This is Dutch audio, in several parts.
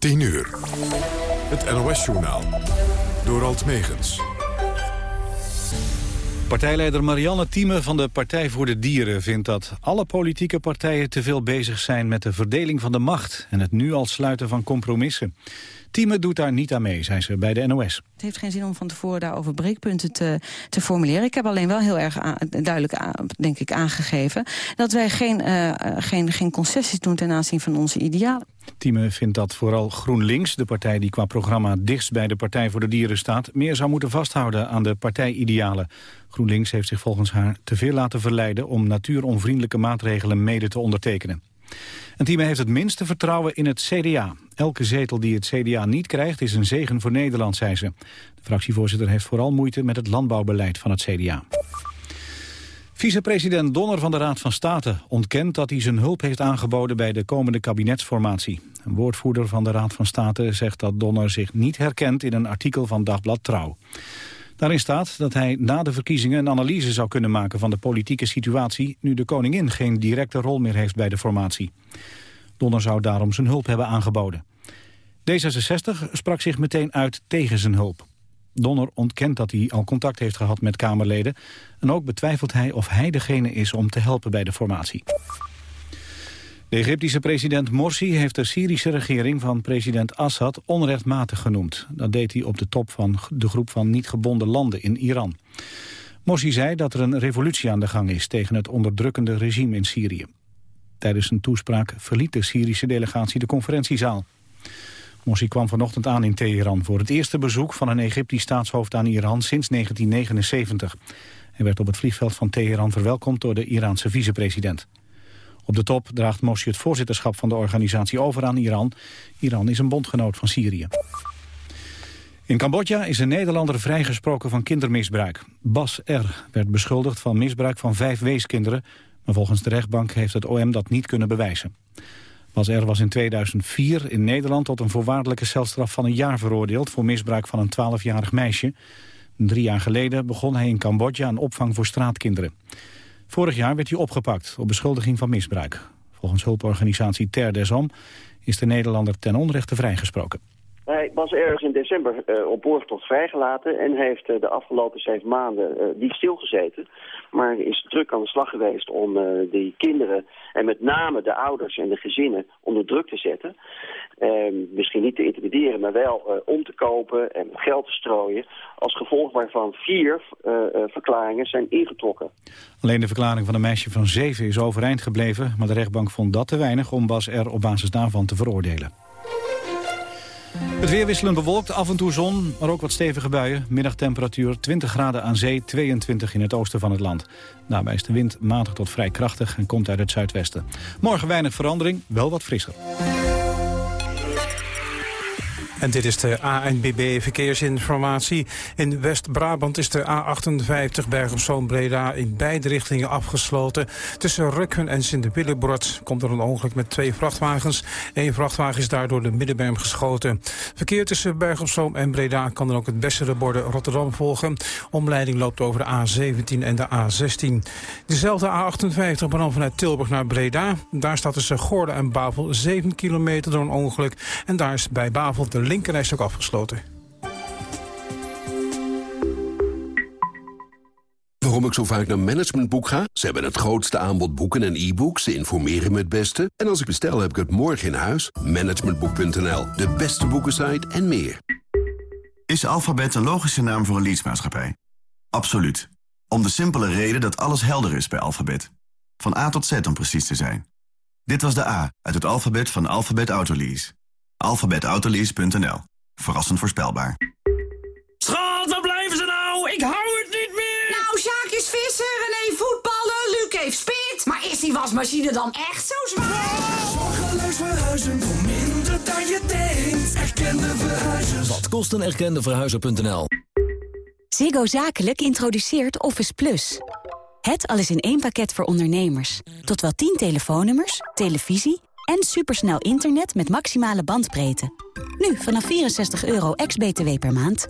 10 uur. Het NOS-journaal. Door Alt Megens. Partijleider Marianne Thieme van de Partij voor de Dieren vindt dat alle politieke partijen te veel bezig zijn met de verdeling van de macht en het nu al sluiten van compromissen. Thieme doet daar niet aan mee, zei ze bij de NOS. Het heeft geen zin om van tevoren daarover breekpunten te, te formuleren. Ik heb alleen wel heel erg duidelijk, denk ik, aangegeven... dat wij geen, uh, geen, geen concessies doen ten aanzien van onze idealen. Thieme vindt dat vooral GroenLinks, de partij die qua programma dichtst bij de Partij voor de Dieren staat, meer zou moeten vasthouden aan de partijidealen. GroenLinks heeft zich volgens haar te veel laten verleiden om natuuronvriendelijke maatregelen mede te ondertekenen. En Thieme heeft het minste vertrouwen in het CDA. Elke zetel die het CDA niet krijgt is een zegen voor Nederland, zei ze. De fractievoorzitter heeft vooral moeite met het landbouwbeleid van het CDA. Vicepresident Donner van de Raad van State ontkent dat hij zijn hulp heeft aangeboden bij de komende kabinetsformatie. Een woordvoerder van de Raad van State zegt dat Donner zich niet herkent in een artikel van Dagblad Trouw. Daarin staat dat hij na de verkiezingen een analyse zou kunnen maken van de politieke situatie, nu de koningin geen directe rol meer heeft bij de formatie. Donner zou daarom zijn hulp hebben aangeboden. D66 sprak zich meteen uit tegen zijn hulp. Donner ontkent dat hij al contact heeft gehad met Kamerleden... en ook betwijfelt hij of hij degene is om te helpen bij de formatie. De Egyptische president Morsi heeft de Syrische regering van president Assad onrechtmatig genoemd. Dat deed hij op de top van de groep van niet gebonden landen in Iran. Morsi zei dat er een revolutie aan de gang is tegen het onderdrukkende regime in Syrië. Tijdens een toespraak verliet de Syrische delegatie de conferentiezaal. Morsi kwam vanochtend aan in Teheran voor het eerste bezoek van een Egyptisch staatshoofd aan Iran sinds 1979. Hij werd op het vliegveld van Teheran verwelkomd door de Iraanse vicepresident. Op de top draagt Morsi het voorzitterschap van de organisatie over aan Iran. Iran is een bondgenoot van Syrië. In Cambodja is een Nederlander vrijgesproken van kindermisbruik. Bas R. werd beschuldigd van misbruik van vijf weeskinderen... maar volgens de rechtbank heeft het OM dat niet kunnen bewijzen. Bas R. was in 2004 in Nederland tot een voorwaardelijke celstraf van een jaar veroordeeld... voor misbruik van een 12-jarig meisje. Drie jaar geleden begon hij in Cambodja een opvang voor straatkinderen. Vorig jaar werd hij opgepakt op beschuldiging van misbruik. Volgens hulporganisatie Ter Desom is de Nederlander ten onrechte vrijgesproken. Hij was ergens in december uh, op borgtocht vrijgelaten en heeft uh, de afgelopen zeven maanden uh, niet stilgezeten. Maar is druk aan de slag geweest om die kinderen en met name de ouders en de gezinnen onder druk te zetten. Ehm, misschien niet te intimideren, maar wel om te kopen en geld te strooien. Als gevolg waarvan vier verklaringen zijn ingetrokken. Alleen de verklaring van een meisje van zeven is overeind gebleven. Maar de rechtbank vond dat te weinig om Bas R. op basis daarvan te veroordelen. Het weer wisselend bewolkt, af en toe zon, maar ook wat stevige buien. Middagtemperatuur 20 graden aan zee, 22 in het oosten van het land. Daarbij is de wind matig tot vrij krachtig en komt uit het zuidwesten. Morgen weinig verandering, wel wat frisser. En dit is de ANBB Verkeersinformatie. In West-Brabant is de A58 Bergen-Zoom-Breda in beide richtingen afgesloten. Tussen Rukken en Sint-Willebrod komt er een ongeluk met twee vrachtwagens. Eén vrachtwagen is daardoor de middenberm geschoten. Verkeer tussen Bergen-Zoom en Breda kan dan ook het bessere borden Rotterdam volgen. Omleiding loopt over de A17 en de A16. Dezelfde A58 maar dan vanuit Tilburg naar Breda. Daar staat tussen Gordel en Bavel 7 kilometer door een ongeluk. En daar is bij Bavel de linkerreis ook afgesloten. Waarom ik zo vaak naar Managementboek ga? Ze hebben het grootste aanbod boeken en e-books. Ze informeren me het beste. En als ik bestel, heb ik het morgen in huis. Managementboek.nl, de beste boekensite en meer. Is Alphabet een logische naam voor een leadsmaatschappij? Absoluut. Om de simpele reden dat alles helder is bij Alphabet. Van A tot Z om precies te zijn. Dit was de A uit het alfabet van Alphabet Autolease. Alphabetautolease.nl. Verrassend voorspelbaar. Schat, waar blijven ze nou? Ik hou het niet meer! Nou, Sjaak is visser, René voetballen, Luc heeft spit. Maar is die wasmachine dan echt zo zwaar? Zorgeloos verhuizen voor minder dan je denkt. Erkende verhuizers. Wat kost een erkende verhuizer.nl? Ziggo Zakelijk introduceert Office Plus. Het alles in één pakket voor ondernemers. Tot wel 10 telefoonnummers, televisie en supersnel internet met maximale bandbreedte. Nu vanaf 64 euro ex-BTW per maand.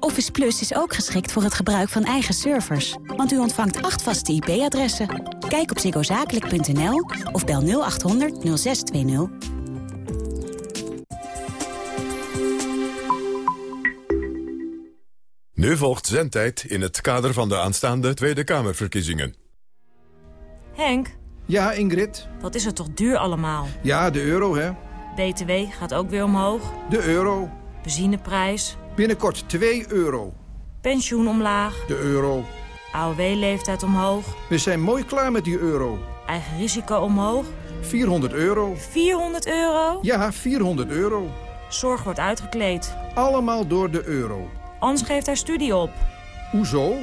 Office Plus is ook geschikt voor het gebruik van eigen servers. Want u ontvangt acht vaste IP-adressen. Kijk op zigozakelijk.nl of bel 0800 0620. Nu volgt zendtijd in het kader van de aanstaande Tweede Kamerverkiezingen. Henk, ja, Ingrid. wat is het toch duur allemaal? Ja, de euro, hè. BTW gaat ook weer omhoog. De euro. Benzineprijs. Binnenkort 2 euro. Pensioen omlaag. De euro. AOW-leeftijd omhoog. We zijn mooi klaar met die euro. Eigen risico omhoog. 400 euro. 400 euro? Ja, 400 euro. Zorg wordt uitgekleed. Allemaal door de euro. Anders geeft hij studie op. Hoezo?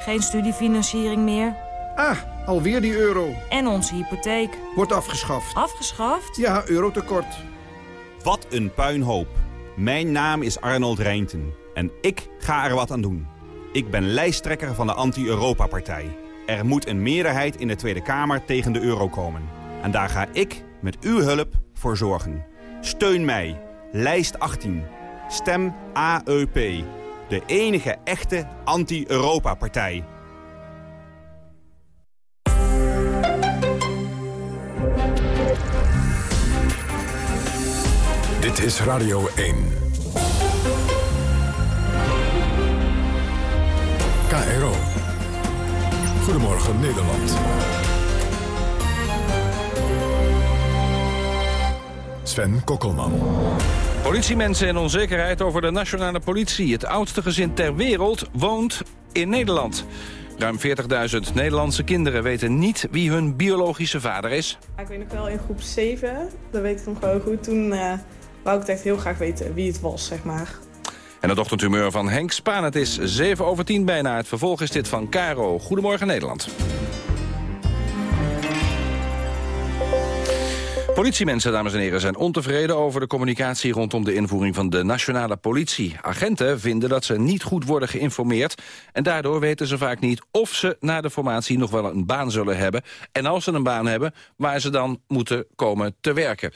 Geen studiefinanciering meer. Ah, alweer die euro. En onze hypotheek. Wordt afgeschaft. Afgeschaft? Ja, eurotekort. Wat een puinhoop. Mijn naam is Arnold Reinten en ik ga er wat aan doen. Ik ben lijsttrekker van de Anti-Europa-partij. Er moet een meerderheid in de Tweede Kamer tegen de euro komen. En daar ga ik met uw hulp voor zorgen. Steun mij. Lijst 18. Stem AEP. De enige echte Anti-Europa-partij. Dit is Radio 1. KRO. Goedemorgen Nederland. Sven Kokkelman. Politiemensen in onzekerheid over de nationale politie. Het oudste gezin ter wereld woont in Nederland. Ruim 40.000 Nederlandse kinderen weten niet wie hun biologische vader is. Ik weet nog wel in groep 7, dat weet ik nog wel goed. Toen eh, wou ik echt heel graag weten wie het was, zeg maar. En het ochtendhumeur van Henk Spaan. Het is 7 over 10 bijna. Het vervolg is dit van Caro. Goedemorgen Nederland. Politiemensen, dames en heren, zijn ontevreden over de communicatie rondom de invoering van de nationale politie. Agenten vinden dat ze niet goed worden geïnformeerd en daardoor weten ze vaak niet of ze na de formatie nog wel een baan zullen hebben. En als ze een baan hebben, waar ze dan moeten komen te werken.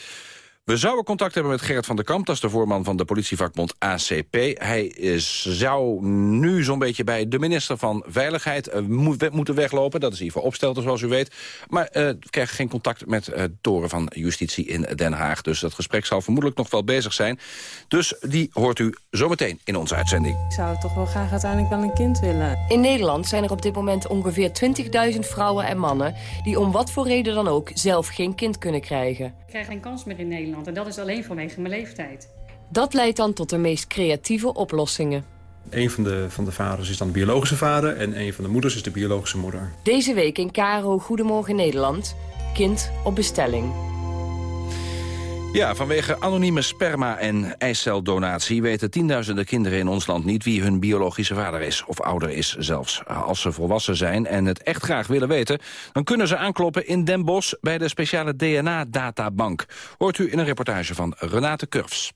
We zouden contact hebben met Gerrit van der Kamp, dat is de voorman van de politievakbond ACP. Hij is, zou nu zo'n beetje bij de minister van Veiligheid eh, moet- moeten weglopen. Dat is hiervoor opstelten, zoals u weet. Maar eh, we krijgen geen contact met eh toren van Justitie in Den Haag. Dus dat gesprek zal vermoedelijk nog wel bezig zijn. Dus die hoort u zometeen in onze uitzending. Ik zou toch wel graag uiteindelijk wel een kind willen. In Nederland zijn er op dit moment ongeveer 20.000 vrouwen en mannen... die om wat voor reden dan ook zelf geen kind kunnen krijgen. Ik krijg geen kans meer in Nederland en dat is alleen vanwege mijn leeftijd. Dat leidt dan tot de meest creatieve oplossingen. Een van de, van de vaders is dan de biologische vader en een van de moeders is de biologische moeder. Deze week in Caro Goedemorgen Nederland... kind op bestelling. Ja, vanwege anonieme sperma- en eiceldonatie... weten tienduizenden kinderen in ons land niet wie hun biologische vader is. Of ouder is zelfs. Als ze volwassen zijn en het echt graag willen weten... dan kunnen ze aankloppen in Den Bosch bij de speciale DNA-databank. Hoort u in een reportage van Renate Kurfs.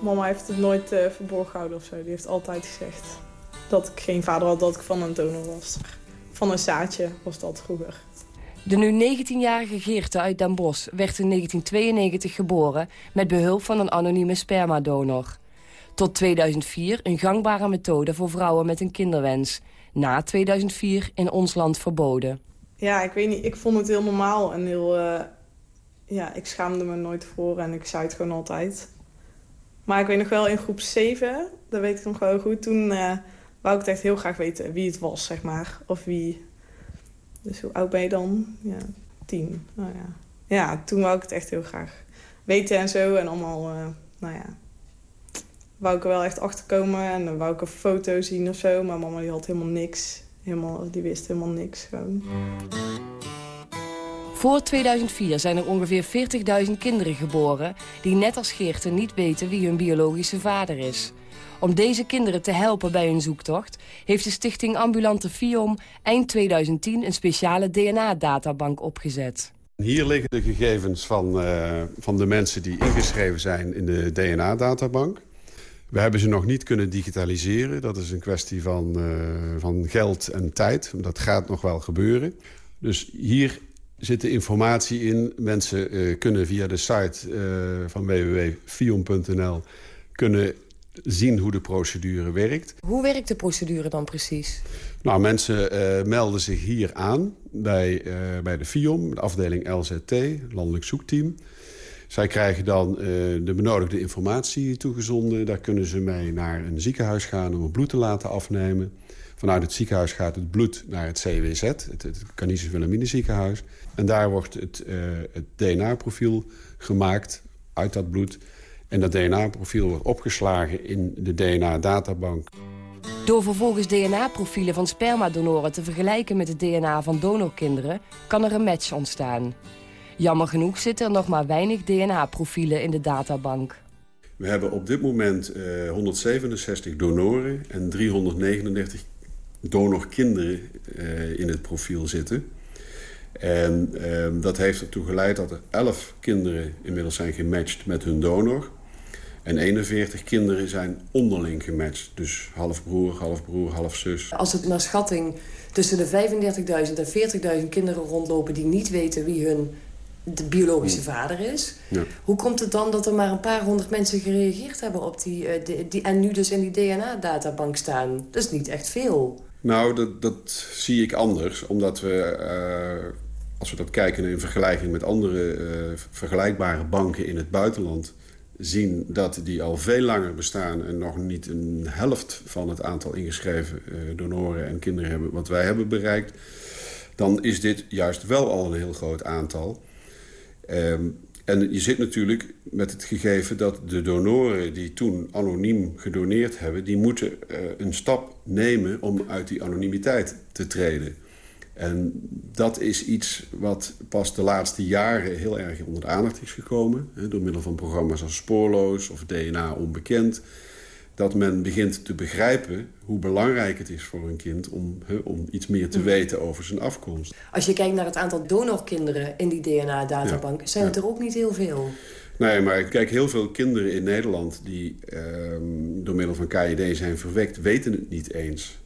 Mama heeft het nooit eh, verborgen gehouden of zo. Die heeft altijd gezegd dat ik geen vader had, dat ik van een donor was. Van een zaadje was dat vroeger. De nu 19-jarige Geerte uit Den Bosch werd in 1992 geboren... met behulp van een anonieme spermadonor. Tot 2004 een gangbare methode voor vrouwen met een kinderwens. Na 2004 in ons land verboden. Ja, ik weet niet. Ik vond het heel normaal en heel... eh, ja, ik schaamde me nooit voor en ik zei het gewoon altijd. Maar ik weet nog wel in groep 7, dat weet ik nog wel goed... toen eh, wou ik het echt heel graag weten wie het was, zeg maar. Of wie... Dus hoe oud ben je dan? Ja, tien. Nou ja. ja, toen wou ik het echt heel graag weten en zo. En allemaal, eh, nou ja... Wou ik er wel echt achter komen en dan wou ik een foto zien of zo. Maar mama die had helemaal niks. Helemaal, die wist helemaal niks gewoon. Voor 2004 zijn er ongeveer 40.000 kinderen geboren... die net als Geerte niet weten wie hun biologische vader is. Om deze kinderen te helpen bij hun zoektocht... heeft de stichting Ambulante Fiom eind 2010 een speciale DNA-databank opgezet. Hier liggen de gegevens van, eh, van de mensen die ingeschreven zijn in de DNA-databank. We hebben ze nog niet kunnen digitaliseren. Dat is een kwestie van, eh, van geld en tijd. Dat gaat nog wel gebeuren. Dus hier zit de informatie in. Mensen eh, kunnen via de site van www.fion.nl kunnen zien hoe de procedure werkt. Hoe werkt de procedure dan precies? Nou, mensen eh, melden zich hier aan bij, eh, bij de FIOM, de afdeling LZT, Landelijk Zoekteam. Zij krijgen dan uh, de benodigde informatie toegezonden. Daar kunnen ze mee naar een ziekenhuis gaan om het bloed te laten afnemen. Vanuit het ziekenhuis gaat het bloed naar het CWZ, het, het Canisius Wilhelmine ziekenhuis. En daar wordt het, het DNA-profiel gemaakt uit dat bloed. En dat DNA-profiel wordt opgeslagen in de DNA-databank. Door vervolgens DNA-profielen van spermadonoren te vergelijken met het DNA van donorkinderen... kan er een match ontstaan. Jammer genoeg zitten er nog maar weinig DNA-profielen in de databank. We hebben op dit moment uh, 167 donoren en 339 donorkinderen uh, in het profiel zitten. En uh, dat heeft ertoe geleid dat er 11 kinderen inmiddels zijn gematcht met hun donor. En 41 kinderen zijn onderling gematcht. Dus half broer, half broer, half zus. Als het naar schatting tussen de 35.000 en 40.000 kinderen rondlopen... die niet weten wie hun de biologische vader is... Ja. hoe komt het dan dat er maar een paar honderd mensen gereageerd hebben op die... Uh, die, die en nu dus in die DNA-databank staan? Dat is niet echt veel. Nou, dat, dat zie ik anders. Omdat we, uh, als we dat kijken in vergelijking met andere uh, vergelijkbare banken in het buitenland zien dat die al veel langer bestaan... en nog niet een helft van het aantal ingeschreven uh, donoren en kinderen hebben... wat wij hebben bereikt, dan is dit juist wel al een heel groot aantal. Um, en je zit natuurlijk met het gegeven dat de donoren die toen anoniem gedoneerd hebben... die moeten uh, een stap nemen om uit die anonimiteit te treden. En dat is iets wat pas de laatste jaren heel erg onder de aandacht is gekomen. Hè, door middel van programma's als Spoorloos of DNA Onbekend. Dat men begint te begrijpen hoe belangrijk het is voor een kind... om, hè, om iets meer te weten over zijn afkomst. Als je kijkt naar het aantal donorkinderen in die DNA-databank... Ja, zijn het ja. er ook niet heel veel. Nee, maar kijk, heel veel kinderen in Nederland... die um, door middel van KID zijn verwekt, weten het niet eens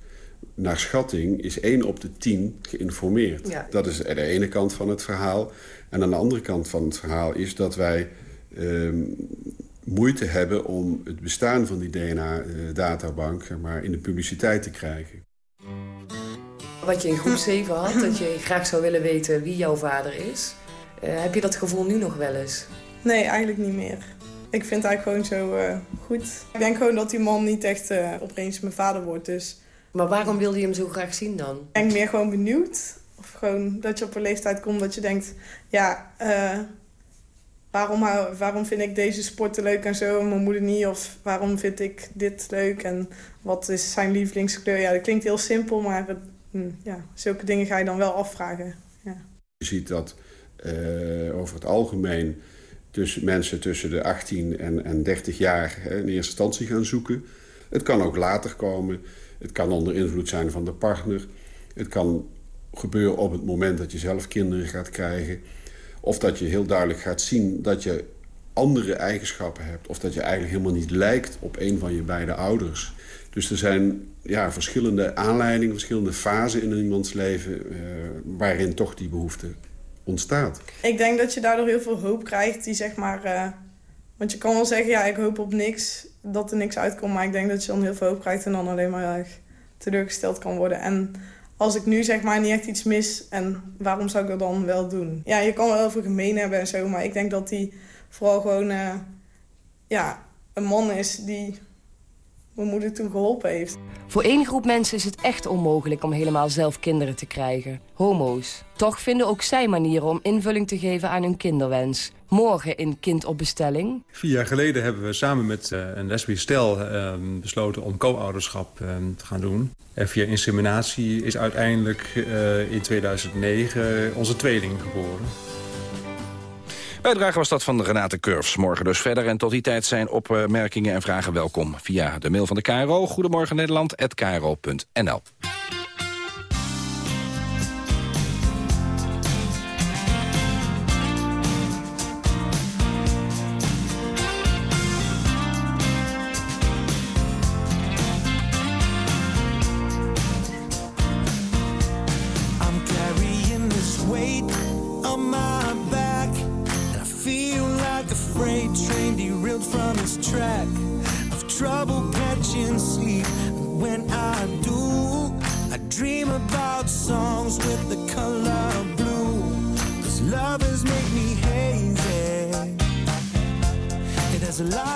naar schatting is 1 op de 10 geïnformeerd. Ja. Dat is de ene kant van het verhaal. En aan de andere kant van het verhaal is dat wij um, moeite hebben... om het bestaan van die DNA-databank maar in de publiciteit te krijgen. Wat je in groep 7 had, dat je graag zou willen weten wie jouw vader is... Uh, heb je dat gevoel nu nog wel eens? Nee, eigenlijk niet meer. Ik vind het eigenlijk gewoon zo uh, goed. Ik denk gewoon dat die man niet echt uh, opeens mijn vader wordt, dus... Maar waarom wilde je hem zo graag zien dan? Ik ben meer gewoon benieuwd. Of gewoon dat je op een leeftijd komt dat je denkt... Ja, uh, waarom, waarom vind ik deze sporten leuk en zo en mijn moeder niet? Of waarom vind ik dit leuk en wat is zijn lievelingskleur? Ja, dat klinkt heel simpel, maar het, ja, zulke dingen ga je dan wel afvragen. Ja. Je ziet dat uh, over het algemeen tussen mensen tussen de 18 en, en 30 jaar hè, in eerste instantie gaan zoeken. Het kan ook later komen... Het kan onder invloed zijn van de partner. Het kan gebeuren op het moment dat je zelf kinderen gaat krijgen. Of dat je heel duidelijk gaat zien dat je andere eigenschappen hebt. Of dat je eigenlijk helemaal niet lijkt op een van je beide ouders. Dus er zijn ja, verschillende aanleidingen, verschillende fasen in iemands leven... Uh, waarin toch die behoefte ontstaat. Ik denk dat je daardoor heel veel hoop krijgt die zeg maar... Uh, want je kan wel zeggen, ja, ik hoop op niks dat er niks uitkomt. Maar ik denk dat je dan heel veel hoop krijgt en dan alleen maar erg teleurgesteld kan worden. En als ik nu zeg maar niet echt iets mis, en waarom zou ik dat dan wel doen? Ja, je kan wel heel veel gemeen hebben en zo, maar ik denk dat hij vooral gewoon uh, ja, een man is die mijn moeder toen geholpen heeft. Voor één groep mensen is het echt onmogelijk om helemaal zelf kinderen te krijgen. Homo's. Toch vinden ook zij manieren om invulling te geven aan hun kinderwens. Morgen in Kind op Bestelling. Vier jaar geleden hebben we samen met uh, een lesbisch stel uh, besloten om co-ouderschap uh, te gaan doen. En via inseminatie is uiteindelijk uh, in 2009 onze tweeling geboren. Bijdrage was dat van Renate Curves. Morgen dus verder en tot die tijd zijn opmerkingen en vragen welkom. Via de mail van de KRO, Goedemorgen Nederland, kro.nl. has a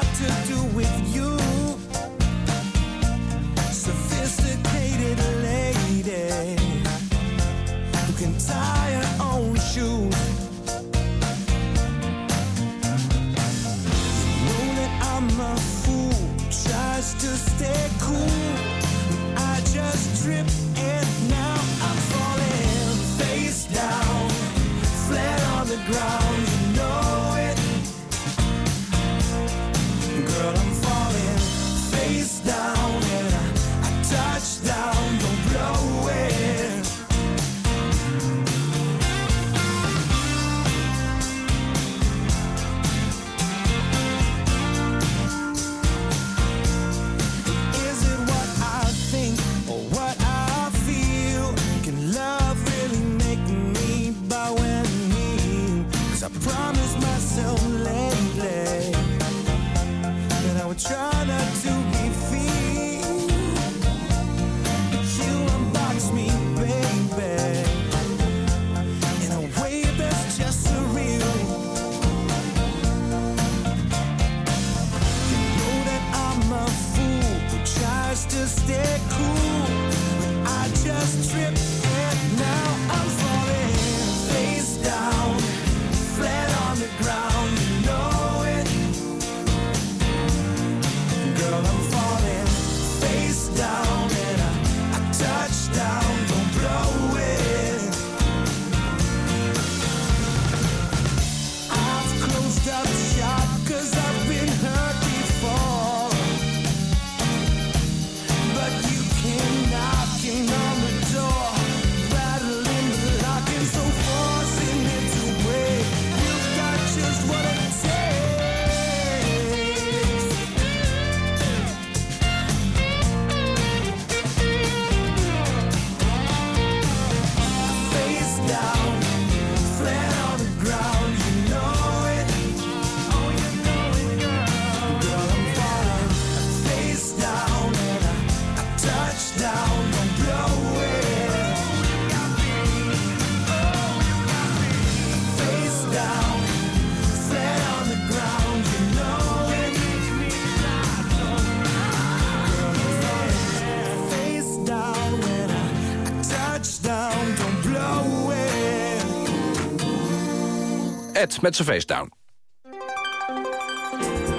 Met zijn face down.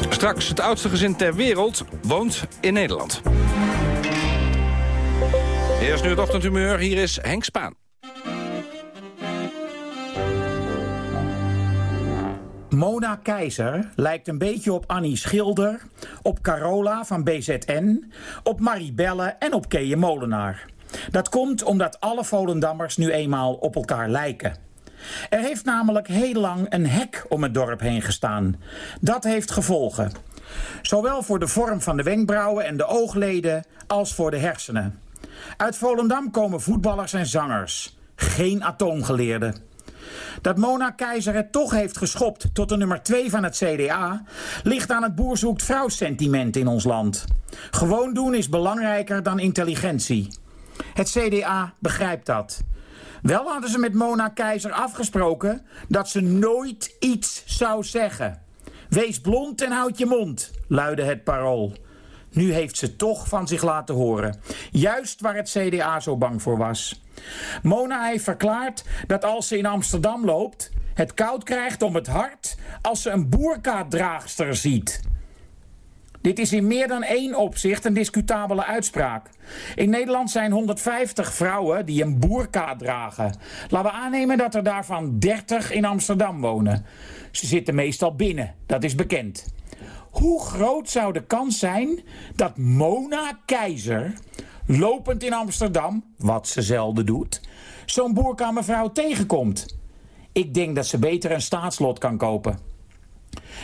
Straks, het oudste gezin ter wereld woont in Nederland. Eerst nu het ochtendhumeur, hier is Henk Spaan. Mona Keizer lijkt een beetje op Annie Schilder, op Carola van BZN, op Maribelle en op Keeje Molenaar. Dat komt omdat alle Volendammers nu eenmaal op elkaar lijken. Er heeft namelijk heel lang een hek om het dorp heen gestaan. Dat heeft gevolgen. Zowel voor de vorm van de wenkbrauwen en de oogleden als voor de hersenen. Uit Volendam komen voetballers en zangers. Geen atoomgeleerden. Dat Mona Keizer het toch heeft geschopt tot de nummer 2 van het CDA... ligt aan het boerzoekt vrouwsentiment in ons land. Gewoon doen is belangrijker dan intelligentie. Het CDA begrijpt dat. Wel hadden ze met Mona Keizer afgesproken dat ze nooit iets zou zeggen. Wees blond en houd je mond, luidde het parool. Nu heeft ze toch van zich laten horen. Juist waar het CDA zo bang voor was. Mona heeft verklaard dat als ze in Amsterdam loopt... het koud krijgt om het hart als ze een boerka-draagster ziet. Dit is in meer dan één opzicht een discutabele uitspraak. In Nederland zijn 150 vrouwen die een boerka dragen. Laten we aannemen dat er daarvan 30 in Amsterdam wonen. Ze zitten meestal binnen, dat is bekend. Hoe groot zou de kans zijn dat Mona Keizer, lopend in Amsterdam, wat ze zelden doet, zo'n boerka mevrouw tegenkomt? Ik denk dat ze beter een staatslot kan kopen.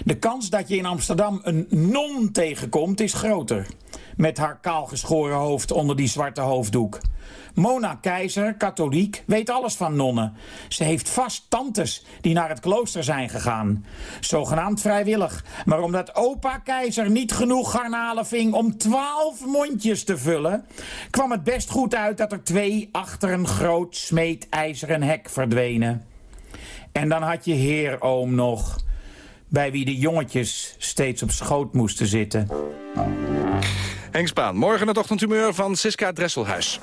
De kans dat je in Amsterdam een non tegenkomt is groter. Met haar kaalgeschoren hoofd onder die zwarte hoofddoek. Mona Keizer, katholiek, weet alles van nonnen. Ze heeft vast tantes die naar het klooster zijn gegaan. Zogenaamd vrijwillig. Maar omdat opa Keizer niet genoeg garnalen ving om twaalf mondjes te vullen... kwam het best goed uit dat er twee achter een groot smeedijzeren hek verdwenen. En dan had je heeroom nog bij wie de jongetjes steeds op schoot moesten zitten. Henk Spaan, morgen het ochtendhumeur van Siska Dresselhuis.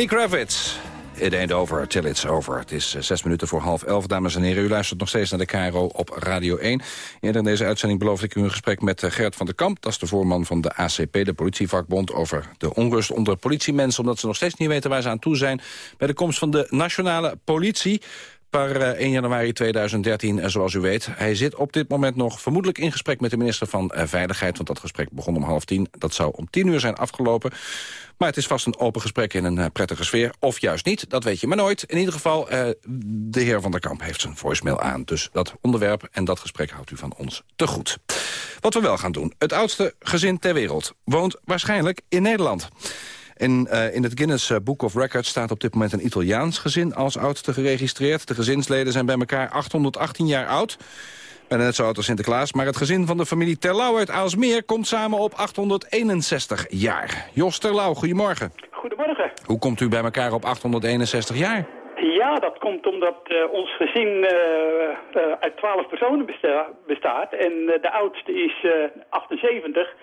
Lenny Kravitz. It ain't over till it's over. Het is eh, zes minuten voor half elf, dames en heren. U luistert nog steeds naar de KRO op Radio 1. Eerder in deze uitzending beloofde ik u een gesprek met eh, Gert van der Kamp. Dat is de voorman van de ACP, de politievakbond... over de onrust onder politiemensen... omdat ze nog steeds niet weten waar ze aan toe zijn... bij de komst van de nationale politie per eh, 1 januari 2013, eh, zoals u weet. Hij zit op dit moment nog vermoedelijk in gesprek met de minister van eh, Veiligheid... want dat gesprek begon om half tien. Dat zou om tien uur zijn afgelopen. Maar het is vast een open gesprek in een eh, prettige sfeer. Of juist niet, dat weet je maar nooit. In ieder geval, eh, de heer Van der Kamp heeft zijn voicemail aan. Dus dat onderwerp en dat gesprek houdt u van ons te goed. Wat we wel gaan doen. Het oudste gezin ter wereld woont waarschijnlijk in Nederland. In, eh, in het Guinness eh, Book of Records staat op dit moment een Italiaans gezin als oudste geregistreerd. De gezinsleden zijn bij elkaar 818 jaar oud. Bijna net zo oud als Sinterklaas. Maar het gezin van de familie Terlouw uit Aalsmeer komt samen op 861 jaar. Jos Terlouw, goedemorgen. Goedemorgen. Hoe komt u bij elkaar op 861 jaar? Ja, dat komt omdat eh, ons gezin uit 12 personen besta- bestaat. En de oudste is eh, 78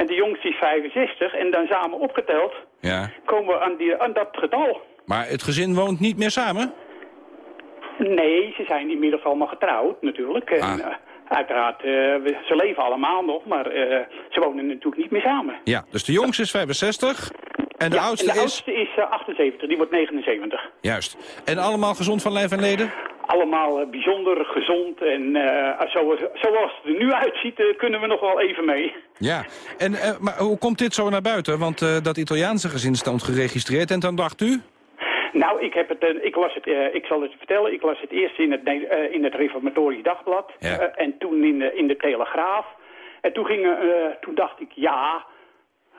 en de jongste is 65. En dan samen opgeteld Ja. komen we aan, die, aan dat getal. Maar het gezin woont niet meer samen? Nee, ze zijn inmiddels allemaal getrouwd natuurlijk. En, Ah. eh, uiteraard, eh, ze leven allemaal nog, maar eh, ze wonen natuurlijk niet meer samen. Ja, dus de jongste is 65 en de Ja, oudste en de is... oudste is eh, 78, die wordt 79. Juist. En allemaal gezond van lijf en leden? Allemaal eh, bijzonder gezond en eh, zoals, zoals het er nu uitziet eh, kunnen we nog wel even mee. Ja. En, maar hoe komt dit zo naar buiten? Want dat Italiaanse gezin stond geregistreerd en dan dacht u... Nou, ik, heb het, ik, las het, ik zal het je vertellen. Ik las het eerst in het, in het Reformatorisch Dagblad. Ja. en toen in de, in de Telegraaf. En toen, ging, toen dacht ik, ja,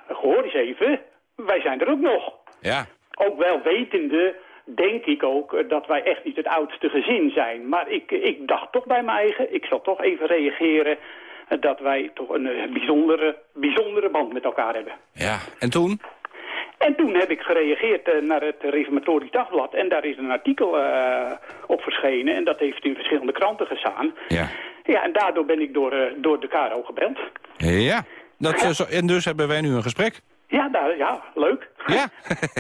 hoor eens even. Wij zijn er ook nog. Ja. Ook wel wetende, denk ik ook, eh, dat wij echt niet het oudste gezin zijn. Maar ik, ik dacht toch bij mijn eigen, ik zal toch even reageren... eh, dat wij toch een eh, bijzondere, bijzondere band met elkaar hebben. Ja. En toen? En toen heb ik gereageerd naar het Reformatorisch Dagblad. En daar is een artikel eh, op verschenen. En dat heeft in verschillende kranten gestaan. Ja. Ja, en daardoor ben ik door, door de KRO gebeld. Ja. Dat, zo, en dus hebben wij nu een gesprek. Ja, daar, ja leuk. Ja.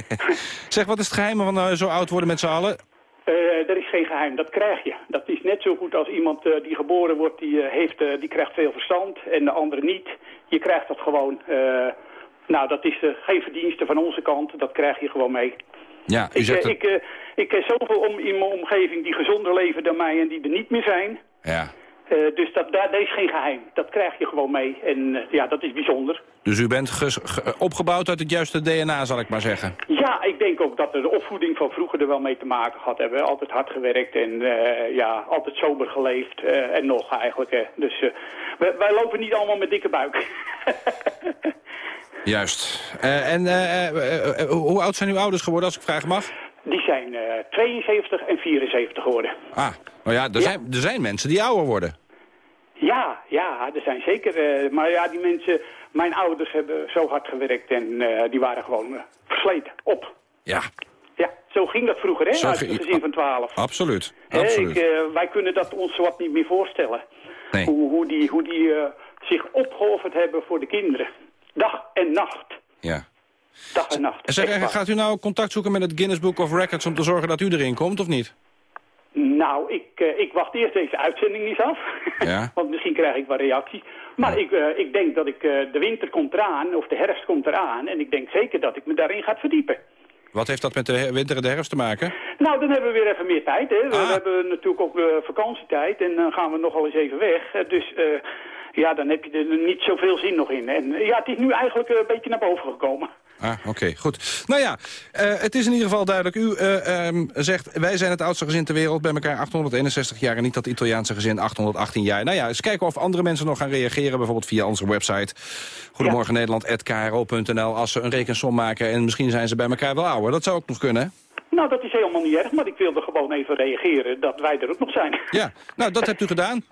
zeg, wat is het geheim van eh, zo oud worden met z'n allen? Eh, er is geen geheim, dat krijg je. Dat is net zo goed als iemand eh, die geboren wordt, die, heeft, die krijgt veel verstand en de andere niet. Je krijgt dat gewoon. nou, dat is geen verdienste van onze kant, dat krijg je gewoon mee. Ja, u Ik, zegt ik, eh, ik ken zoveel om, in mijn omgeving die gezonder leven dan mij en die er niet meer zijn. Ja. Eh, dus dat, dat is geen geheim. Dat krijg je gewoon mee. En eh, ja, dat is bijzonder. Dus u bent opgebouwd uit het juiste DNA, zal ik maar zeggen. Ja, ik denk ook dat de opvoeding van vroeger er wel mee te maken had. Hebben altijd hard gewerkt en eh, ja, altijd sober geleefd. en nog eigenlijk. Dus wij, wij lopen niet allemaal met dikke buik. Juist. En hoe oud zijn uw ouders geworden, als ik vragen mag? Die zijn eh 72 en 74 geworden. Ah, nou ja, er, Zijn, er zijn mensen die ouder worden. Ja, ja, er zijn zeker. eh, maar ja, die mensen, mijn ouders hebben zo hard gewerkt en eh, die waren gewoon eh, versleten, op. Ja. Ja, zo ging dat vroeger, hè, uit een gezin van 12. Absoluut. Absoluut. ik, eh, wij kunnen dat ons wat niet meer voorstellen. Nee. Hoe, hoe die, hoe die eh, zich opgeofferd hebben voor de kinderen. Dag en nacht. Ja. Dag en nacht. Zeg, gaat u nou contact zoeken met het Guinness Book of Records... om te zorgen dat u erin komt, of niet? Nou, ik, eh, ik wacht eerst deze uitzending eens af. Ja. Want misschien krijg ik wat reacties. Maar ik, eh, ik denk dat ik, eh, de winter komt eraan, of de herfst komt eraan. En ik denk zeker dat ik me daarin ga verdiepen. Wat heeft dat met de winter en de herfst te maken? Nou, dan hebben we weer even meer tijd. Hè. We, Ah. we hebben natuurlijk ook vakantietijd en dan gaan we nogal eens even weg. Dus ja, dan heb je er niet zoveel zin nog in. En ja, het is nu eigenlijk een beetje naar boven gekomen. Ah, oké, goed. Nou ja, eh, het is in ieder geval duidelijk. U eh, ehm, zegt, wij zijn het oudste gezin ter wereld, bij elkaar 861 jaar... en niet dat Italiaanse gezin 818 jaar. Nou ja, eens kijken of andere mensen nog gaan reageren... bijvoorbeeld via onze website Goedemorgen Nederland@kro.nl als ze een rekensom maken... en misschien zijn ze bij elkaar wel ouder. Dat zou ook nog kunnen? Nou, dat is helemaal niet erg, maar ik wilde gewoon even reageren dat wij er ook nog zijn. Ja, nou, dat hebt u gedaan.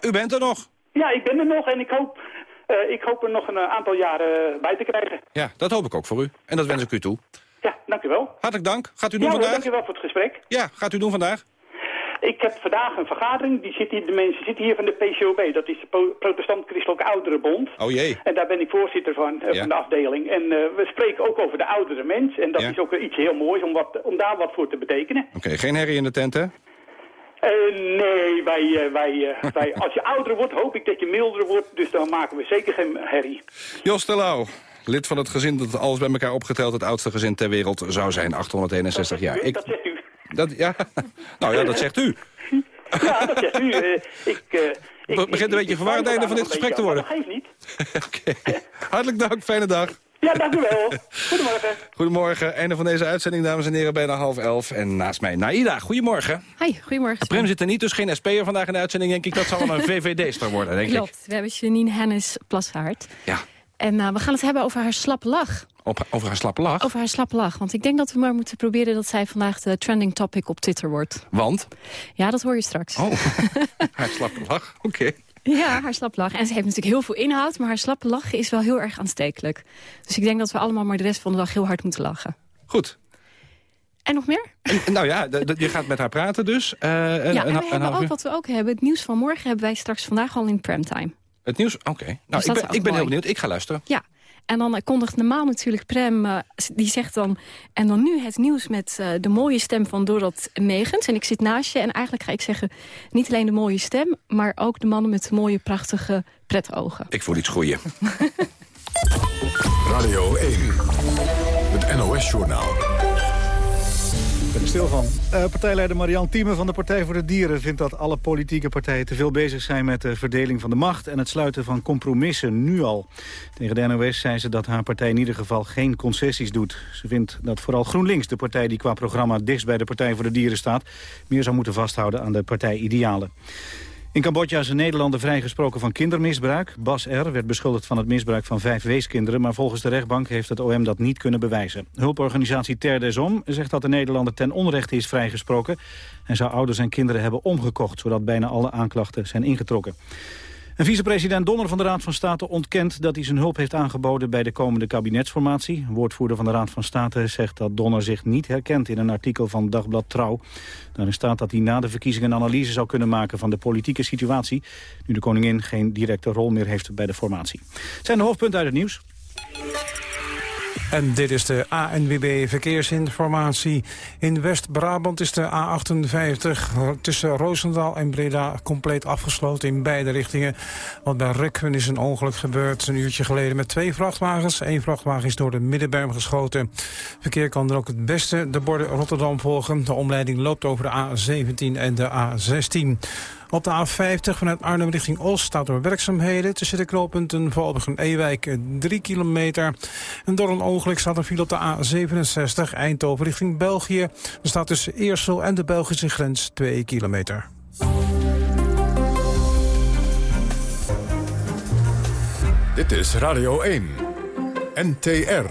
U bent er nog. Ja, ik ben er nog en ik hoop, eh, ik hoop er nog een eh, aantal jaren bij te krijgen. Ja, dat hoop ik ook voor u. En dat wens ik u toe. Ja, dank u wel. Hartelijk dank. Gaat u doen ja, vandaag? dank u wel voor het gesprek. Ja, gaat u doen vandaag? Ik heb vandaag een vergadering, die zit hier, de mensen zitten hier van de PCOB, dat is de Po- Protestant-Christelijke Ouderenbond. Oh jee. En daar ben ik voorzitter van, eh, Ja. van de afdeling. En eh, we spreken ook over de oudere mens. En dat Ja. is ook iets heel moois om, wat, om daar wat voor te betekenen. Oké, geen herrie in de tent, hè? Eh, nee, wij, eh, wij, eh, wij, als je ouder wordt, hoop ik dat je milder wordt. Dus dan maken we zeker geen herrie. Jos Terlouw, lid van het gezin dat alles bij elkaar opgeteld... het oudste gezin ter wereld zou zijn, 861 jaar. Ik, Dat zegt u. dat, ja, nou ja, dat zegt u. Ja, dat zegt u. Ik, ik, Het begint een beetje verwarrend einde van dit gesprek te worden. Dat geeft niet. Hartelijk dank, fijne dag. Ja, dank u wel. Goedemorgen. Goedemorgen, einde van deze uitzending, dames en heren, bijna half elf. En naast mij Naida, goedemorgen. Hi, goedemorgen. Prem zit er niet, dus geen SP'er vandaag in de uitzending, denk ik. Dat zal wel een VVD-ster worden, denk ik. Klopt, we hebben Janine Hennis Plashaard. Ja. En eh, we gaan het hebben over haar slappe lach. Op, over haar slappe lach. Over haar slappe lach. Want ik denk dat we maar moeten proberen dat zij vandaag de trending topic op Twitter wordt. Want? Ja, dat hoor je straks. Oh, haar slappe lach, oké. Ja, haar slappe lach. En ze heeft natuurlijk heel veel inhoud, maar haar slappe lach is wel heel erg aanstekelijk. Dus ik denk dat we allemaal maar de rest van de dag heel hard moeten lachen. Goed. En nog meer? En, nou ja, je gaat met haar praten dus. eh, een- ja, en we een hebben ook uur. wat we ook hebben. Het nieuws van morgen hebben wij straks vandaag al in primetime. Het nieuws? Oké. Nou, dat ik ben, ik ben heel benieuwd. Ik ga luisteren. Ja, en dan kondigt normaal natuurlijk Prem, eh, die zegt dan... en dan nu het nieuws met eh, de mooie stem van Dorot Megens. En ik zit naast je en eigenlijk ga ik zeggen... niet alleen de mooie stem, maar ook de mannen met de mooie, prachtige pretogen. Ik voel iets groeien. Radio 1. Het NOS-journaal. Ben stil van. Eh, partijleider Marianne Thieme van de Partij voor de Dieren vindt dat alle politieke partijen te veel bezig zijn met de verdeling van de macht en het sluiten van compromissen nu al. Tegen de NOS zei ze dat haar partij in ieder geval geen concessies doet. Ze vindt dat vooral GroenLinks, de partij die qua programma dichtst bij de Partij voor de Dieren staat, meer zou moeten vasthouden aan de partijidealen. In Cambodja is een Nederlander vrijgesproken van kindermisbruik. Bas R. werd beschuldigd van het misbruik van vijf weeskinderen... maar volgens de rechtbank heeft het OM dat niet kunnen bewijzen. Hulporganisatie Ter des Om zegt dat de Nederlander ten onrechte is vrijgesproken... en zou ouders en kinderen hebben omgekocht... zodat bijna alle aanklachten zijn ingetrokken. En vicepresident Donner van de Raad van State ontkent dat hij zijn hulp heeft aangeboden bij de komende kabinetsformatie. Een woordvoerder van de Raad van State zegt dat Donner zich niet herkent in een artikel van Dagblad Trouw. Daarin staat dat hij na de verkiezingen een analyse zou kunnen maken van de politieke situatie, nu de koningin geen directe rol meer heeft bij de formatie. Het zijn de hoofdpunten uit het nieuws. En dit is de ANWB Verkeersinformatie. In West-Brabant is de A58 tussen Roosendaal en Breda compleet afgesloten in beide richtingen. Want bij Rekken is een ongeluk gebeurd een uurtje geleden met twee vrachtwagens. Eén vrachtwagen is door de middenberm geschoten. Verkeer kan er ook het beste de borden Rotterdam volgen. De omleiding loopt over de A17 en de A16. Op de A50 vanuit Arnhem richting Oost staat door werkzaamheden... tussen de knooppunten Valburg en Ewijk 3 kilometer. En door een ongeluk staat er file op de A67 Eindhoven richting België. Er staat tussen Eersel en de Belgische grens 2 kilometer. Dit is Radio 1. NTR.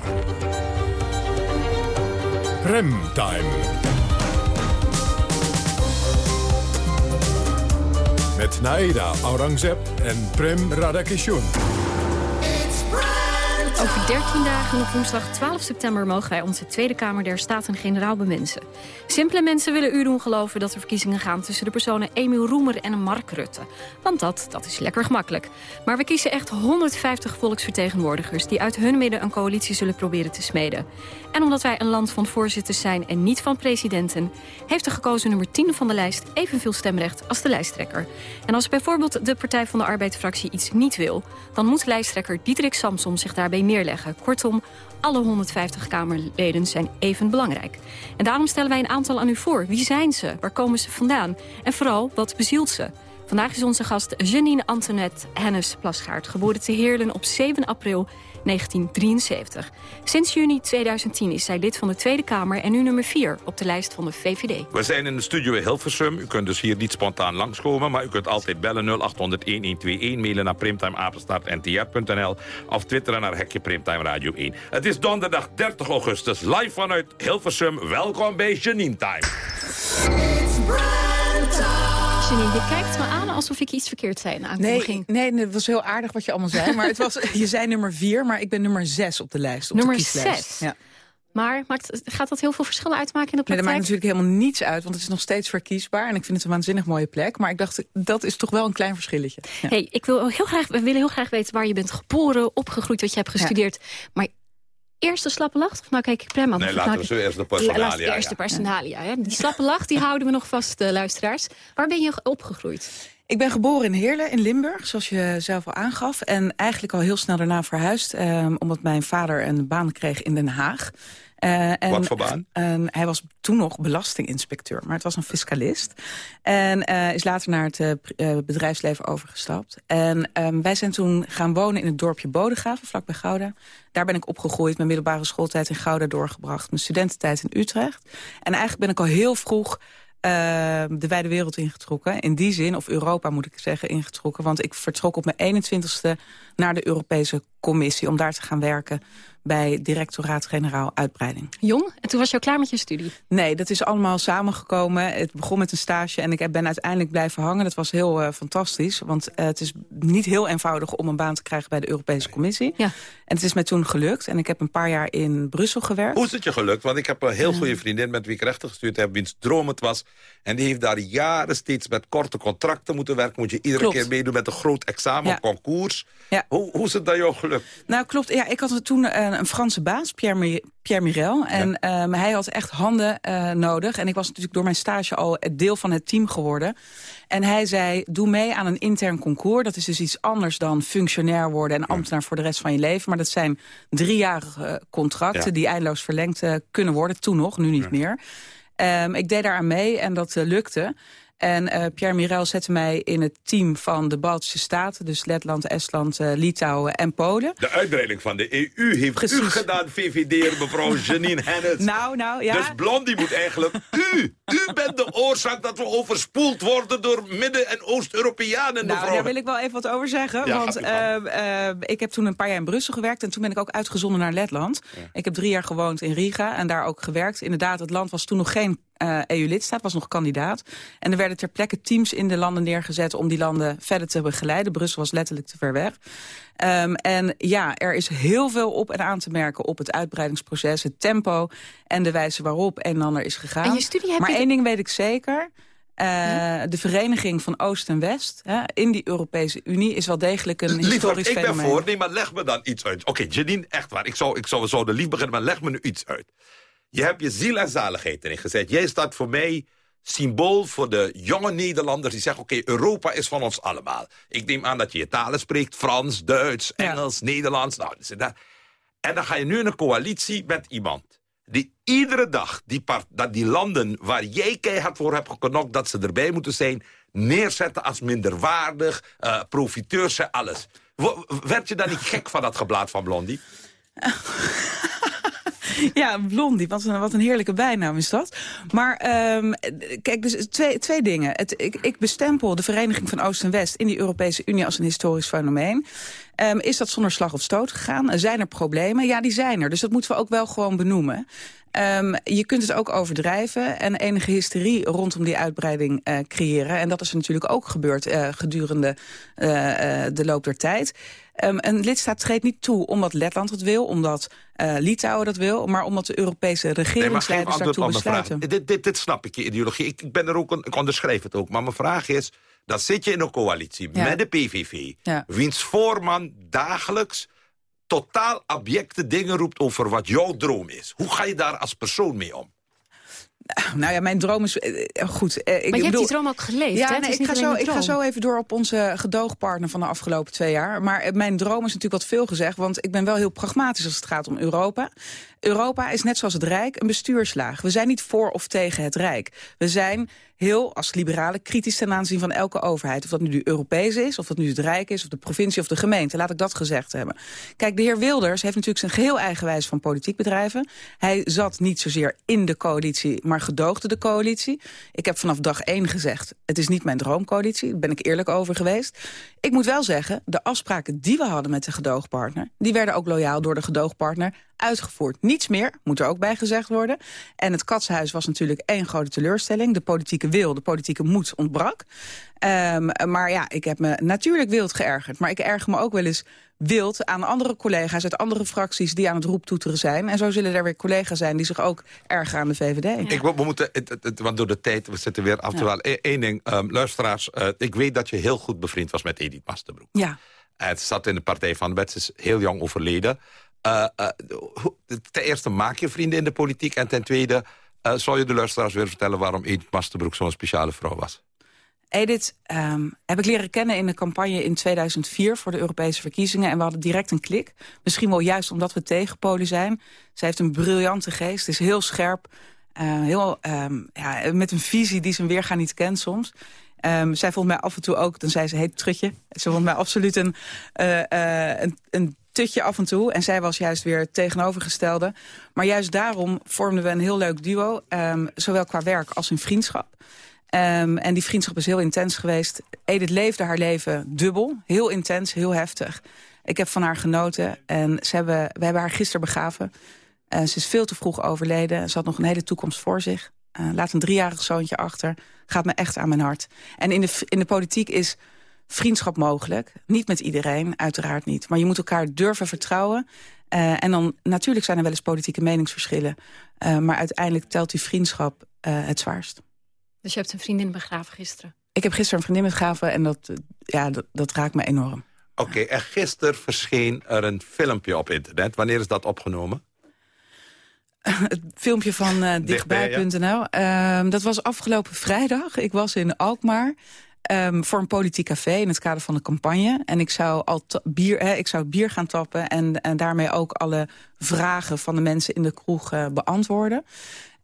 Remtime. Met Naida Aurangzeb en Prem Radakishun. Over 13 dagen op woensdag 12 september mogen wij onze Tweede Kamer der Staten-Generaal bemensen. Simpele mensen willen u doen geloven dat er verkiezingen gaan tussen de personen Emiel Roemer en Mark Rutte. Want dat, dat is lekker gemakkelijk. Maar we kiezen echt 150 volksvertegenwoordigers die uit hun midden een coalitie zullen proberen te smeden. En omdat wij een land van voorzitters zijn en niet van presidenten, heeft de gekozen nummer 10 van de lijst evenveel stemrecht als de lijsttrekker. En als bijvoorbeeld de Partij van de Arbeid-fractie iets niet wil, dan moet lijsttrekker Diederik Samsom zich daarbij Kortom, alle 150 Kamerleden zijn even belangrijk. En daarom stellen wij een aantal aan u voor. Wie zijn ze? Waar komen ze vandaan? En vooral, wat bezielt ze? Vandaag is onze gast Janine Antoinette Hennis Plasgaard... geboren te Heerlen op 7 april 1973. Sinds juni 2010 is zij lid van de Tweede Kamer... en nu nummer 4 op de lijst van de VVD. We zijn in de studio in Hilversum. U kunt dus hier niet spontaan langskomen... maar u kunt altijd bellen 0800-1121... mailen naar primtimeapenstaartntr.nl... of twitteren naar Hekje Primtime Radio 1. Het is donderdag 30 augustus, live vanuit Hilversum. Welkom bij Janine Time. Janine, je kijkt me aan alsof ik iets verkeerd zei in de aankondiging. Nee, nee, nee, het was heel aardig wat je allemaal zei. Maar het was, je zei nummer 4, maar ik ben nummer 6 op de lijst. Op Nummer de kieslijst. zes? Ja. Maar maakt, gaat dat heel veel verschillen uitmaken in de Nee, dat praktijk? maakt natuurlijk helemaal niets uit, want het is nog steeds verkiesbaar. En ik vind het een waanzinnig mooie plek. Maar ik dacht, dat is toch wel een klein verschilletje. Ja. Hey, ik wil heel graag, we willen heel graag weten waar je bent geboren, opgegroeid, wat je hebt gestudeerd. Maar eerst de slappe lach? Of nou kijk ik Prem aan. Nee, laten nou, we zo eerst de Laat personalia. eerst de ja. personalia. Hè? Die slappe lach, die houden we nog vast, eh, luisteraars. Waar ben je opgegroeid? Ik ben geboren in Heerlen, in Limburg, zoals je zelf al aangaf. En eigenlijk al heel snel daarna verhuisd, eh, omdat mijn vader een baan kreeg in Den Haag. Eh, en, Wat voor baan? en hij was toen nog belastinginspecteur, maar het was een fiscalist. En eh, is later naar het eh, bedrijfsleven overgestapt. En ehm, wij zijn toen gaan wonen in het dorpje Bodegraven, vlakbij Gouda. Daar ben ik opgegroeid, mijn middelbare schooltijd in Gouda doorgebracht. Mijn studententijd in Utrecht. En eigenlijk ben ik al heel vroeg de wijde wereld ingetrokken. In die zin, of Europa moet ik zeggen, ingetrokken. Want ik vertrok op mijn 21ste naar de Europese Commissie... om daar te gaan werken bij directoraat-generaal uitbreiding. Jong, en toen was je al klaar met je studie? Nee, dat is allemaal samengekomen. Het begon met een stage en ik ben uiteindelijk blijven hangen. Dat was heel uh, fantastisch, want uh, het is niet heel eenvoudig... om een baan te krijgen bij de Europese Commissie. Ja. En het is mij toen gelukt. En ik heb een paar jaar in Brussel gewerkt. Hoe is het je gelukt? Want ik heb een heel goede vriendin met wie ik rechten gestuurd heb... wiens droom het was. En die heeft daar jaren steeds met korte contracten moeten werken. Moet je iedere Klopt. keer meedoen met een groot examen, Ja. concours. Ja. Hoe, hoe is het dan jou gelukt? Nou, klopt. Ja, ik had toen een, een Franse baas, Pierre, Pierre Mirel. En ehm, hij had echt handen eh, nodig. En ik was natuurlijk door mijn stage al deel van het team geworden. En hij zei, doe mee aan een intern concours. Dat is dus iets anders dan functionair worden en ambtenaar voor de rest van je leven. Maar dat zijn driejarige contracten Ja. die eindeloos verlengd eh, kunnen worden. Toen nog, nu niet meer. Ehm, ik deed daaraan mee en dat eh, lukte. En eh, Pierre Mirel zette mij in het team van de Baltische Staten. Dus Letland, Estland, eh, Litouwen en Polen. De uitbreiding van de EU heeft u gedaan, VVD, mevrouw Janine Hennis. Nou, nou, ja. Dus Blondie moet eigenlijk... U, u bent de oorzaak dat we overspoeld worden door Midden- en Oost-Europeanen, Nou, mevrouw. daar wil ik wel even wat over zeggen. Ja, want eh, ik heb toen een paar jaar in Brussel gewerkt... en toen ben ik ook uitgezonden naar Letland. Ik heb drie jaar gewoond in Riga en daar ook gewerkt. Inderdaad, het land was toen nog geen eh, EU-lidstaat, was nog kandidaat. En er werden ter plekke teams in de landen neergezet... om die landen verder te begeleiden. Brussel was letterlijk te ver weg. Ehm, en ja, er is heel veel op en aan te merken op het uitbreidingsproces... het tempo en de wijze waarop een en ander is gegaan. En je studie heb maar je- één ding weet ik zeker... Eh, De vereniging van Oost en West hè, in die Europese Unie is wel degelijk een historisch ik ben fenomeen. voor. Nee, maar leg me dan iets uit. Oké, Janine, echt waar. Ik zou, ik zou zo de lief beginnen, maar leg me nu iets uit. Je hebt je ziel en zaligheid erin gezet. Jij staat voor mij symbool voor de jonge Nederlanders... die zeggen, oké, Europa is van ons allemaal. Ik neem aan dat je je talen spreekt. Frans, Duits, Engels, Nederlands. Nou. En dan ga je nu in een coalitie met iemand... die iedere dag die, part, dat die landen waar jij keihard voor hebt geknokt... dat ze erbij moeten zijn, neerzetten als minderwaardig... eh profiteurs en alles. Werd je dan niet gek van dat geblaad van Blondie? Ja, Blondie, wat een, wat een heerlijke bijnaam is dat. Maar ehm, kijk, dus twee, twee dingen. Het, ik, ik bestempel de Vereniging van Oost en West in die Europese Unie als een historisch fenomeen. Ehm, is dat zonder slag of stoot gegaan? Zijn er problemen? Ja, die zijn er. Dus dat moeten we ook wel gewoon benoemen. Ehm, je kunt het ook overdrijven en enige hysterie rondom die uitbreiding eh, creëren. En dat is natuurlijk ook gebeurd eh, gedurende eh, de loop der tijd. Ehm, een lidstaat treedt niet toe omdat Letland het wil, omdat Litouwen dat wil... maar omdat de Europese Nee, regeringsleiders antwoord daartoe besluiten. Dit, dit, dit snap ik, je ideologie. Ik, ik, ben er ook een, ik onderschrijf het ook. Maar mijn vraag is, dan zit je in een coalitie Ja. met de PVV... Ja. wiens voorman dagelijks totaal abjecte dingen roept... over wat jouw droom is. Hoe ga je daar als persoon mee om? Nou ja, mijn droom is... eh, goed, eh, ik Maar je hebt die droom ook geleefd, Ja, hè? Nee, ik, ga zo, ik ga zo even door op onze gedoogpartner van de afgelopen twee jaar. Maar eh, mijn droom is natuurlijk wat veel gezegd. Want ik ben wel heel pragmatisch als het gaat om Europa. Europa is net zoals het Rijk een bestuurslaag. We zijn niet voor of tegen het Rijk. We zijn heel als liberalen kritisch ten aanzien van elke overheid. Of dat nu de Europese is, of dat nu het Rijk is... of de provincie of de gemeente. Laat ik dat gezegd hebben. Kijk, de heer Wilders heeft natuurlijk zijn geheel eigen wijze van politiek bedrijven. Hij zat niet zozeer in de coalitie, maar gedoogde de coalitie. Ik heb vanaf dag één gezegd, het is niet mijn droomcoalitie. Daar ben ik eerlijk over geweest. Ik moet wel zeggen, de afspraken die we hadden met de gedoogpartner... die werden ook loyaal door de gedoogpartner uitgevoerd. Niets meer, moet er ook bij gezegd worden. En het katshuis was natuurlijk één grote teleurstelling. De politieke wil, de politieke moed ontbrak. Ehm, maar ja, ik heb me natuurlijk wild geërgerd. Maar ik erger me ook wel eens wild aan andere collega's uit andere fracties... die aan het roeptoeteren zijn. En zo zullen er weer collega's zijn die zich ook ergeren aan de VVD. Ik, we we moeten, het, het- het- want door de tijd, we zitten weer af. Terwijl, e- één ding, ehm, luisteraars, eh, ik weet dat je heel goed bevriend was met Edith Masterbroek. Ja. Het zat in de Partij van de Wet, ze is heel jong overleden. Eh, eh, ten eerste maak je vrienden in de politiek. En ten tweede, eh zou je de luisteraars weer vertellen... waarom Edith Masterbroek zo'n speciale vrouw was? Edith ehm, heb ik leren kennen in de campagne in 2004 voor de Europese verkiezingen. En we hadden direct een klik. Misschien wel juist omdat we tegenpolen zijn. Zij heeft een briljante geest, is heel scherp. heel, ehm, ja, met een visie die zijn weerga niet kent soms. Ehm, zij vond mij af en toe ook, dan zei ze, heet trutje. Ze vond mij absoluut een, een tutje af en toe. En zij was juist weer tegenovergestelde. Maar juist daarom vormden we een heel leuk duo. ehm, zowel qua werk als in vriendschap. Ehm, en die vriendschap is heel intens geweest. Edith leefde haar leven dubbel. Heel intens, heel heftig. Ik heb van haar genoten. En ze hebben, we hebben haar gisteren begraven. Uh, ze is veel te vroeg overleden. Ze had nog een hele toekomst voor zich. Uh, laat een driejarig zoontje achter. Gaat me echt aan mijn hart. En in de, in de politiek is vriendschap mogelijk. Niet met iedereen, uiteraard niet. Maar je moet elkaar durven vertrouwen. Uh, en dan, natuurlijk zijn er wel eens politieke meningsverschillen. Uh, maar uiteindelijk telt die vriendschap uh, het zwaarst. Dus je hebt een vriendin begraven gisteren? Ik heb gisteren een vriendin begraven en dat, ja, dat, dat raakt me enorm. Oké, okay, en gisteren verscheen er een filmpje op internet. Wanneer is dat opgenomen? het filmpje van uh, dichtbij.nl. Ja. Uh, dat was afgelopen vrijdag. Ik was in Alkmaar. Um, voor een politiek café in het kader van de campagne. En ik zou, al bier, hè, ik zou bier gaan tappen... En, en daarmee ook alle vragen van de mensen in de kroeg uh, beantwoorden.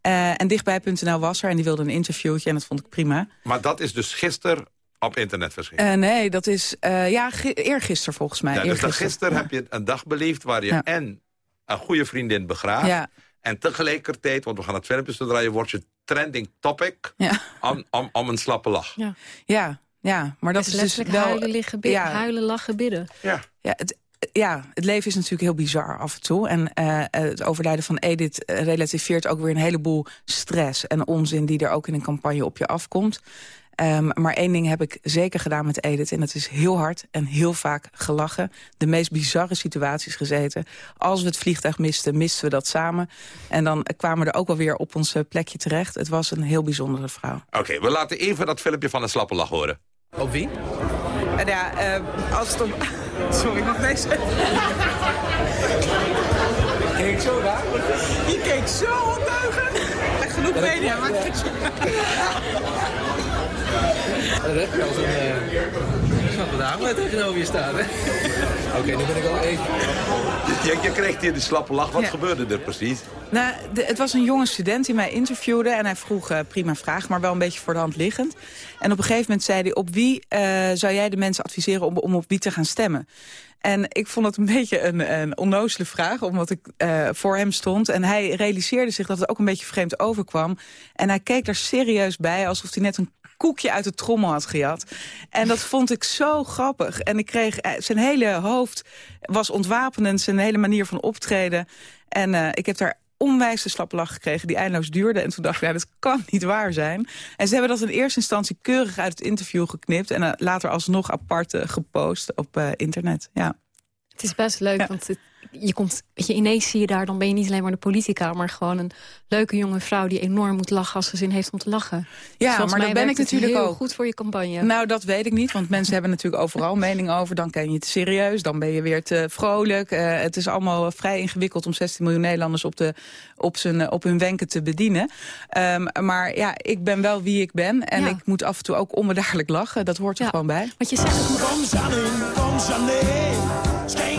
Uh, en dichtbij.nl was er en die wilde een interviewtje en dat vond ik prima. Maar dat is dus gisteren op internet verschenen? Uh, nee, dat is ja, eergisteren volgens mij. Ja, dus gisteren heb je een dag beleefd waar je Ja. en een goede vriendin begraaft... En tegelijkertijd, want we gaan het filmpje zo draaien... wordt je trending topic Ja. om, om, om een slappe lach. Ja. Ja, ja, maar dat is, is dus letterlijk wel... huilen, liggen, bidden, ja. huilen, lachen, bidden. Ja. Ja, het, ja, het leven is natuurlijk heel bizar af en toe. En eh, het overlijden van Edith eh, relativeert ook weer een heleboel stress en onzin... die er ook in een campagne op je afkomt. Ehm, maar één ding heb ik zeker gedaan met Edith. En dat is heel hard en heel vaak gelachen. De meest bizarre situaties gezeten. Als we het vliegtuig misten, misten we dat samen. En dan kwamen we er ook wel weer op ons eh, plekje terecht. Het was een heel bijzondere vrouw. Oké, we laten even dat filmpje van een slappe lach horen. Op wie? ja, eh, als het om... Sorry, nog deze. Kijk zo raar. Je keek zo ondeugend. Echt genoeg media, maar... Dat heb je als een uh, slappe dame tegenover je staan. hè? Oké, nu ben ik al even... Je, je kreeg hier de slappe lach. Wat Ja. gebeurde er precies? Nou, de- het was een jonge student die mij interviewde. En hij vroeg, eh, prima vraag, maar wel een beetje voor de hand liggend. En op een gegeven moment zei hij... op wie eh, zou jij de mensen adviseren om, om op wie te gaan stemmen? En ik vond het een beetje een, een onnozele vraag, omdat ik eh, voor hem stond. En hij realiseerde zich dat het ook een beetje vreemd overkwam. En hij keek er serieus bij, alsof hij net een koekje uit de trommel had gejat. En dat vond ik zo grappig. En ik kreeg, eh, zijn hele hoofd was ontwapenend, zijn hele manier van optreden. En eh, ik heb daar onwijs de slappe lach gekregen die eindeloos duurde. En toen dacht ik, ja, dat kan niet waar zijn. En ze hebben dat in eerste instantie keurig uit het interview geknipt... en eh, later alsnog apart gepost op internet. Ja. Het is best leuk, want het- je komt, weet je, ineens zie je daar... dan ben je niet alleen maar de politica, maar gewoon een leuke jonge vrouw... die enorm moet lachen als ze zin heeft om te lachen. Ja, Volgens maar dat ben ik natuurlijk heel ook. goed voor je campagne. Nou, dat weet ik niet, want mensen hebben natuurlijk overal mening over. Dan ken je het serieus, dan ben je weer te vrolijk. Eh, het is allemaal vrij ingewikkeld om 16 miljoen Nederlanders op, de, op, zijn, op hun wenken te bedienen. Ehm, maar ja, ik ben wel wie ik ben en Ja. ik moet af en toe ook onbedaarlijk lachen. Dat hoort er gewoon bij. Want je zegt het Kom Janine, kom Janine,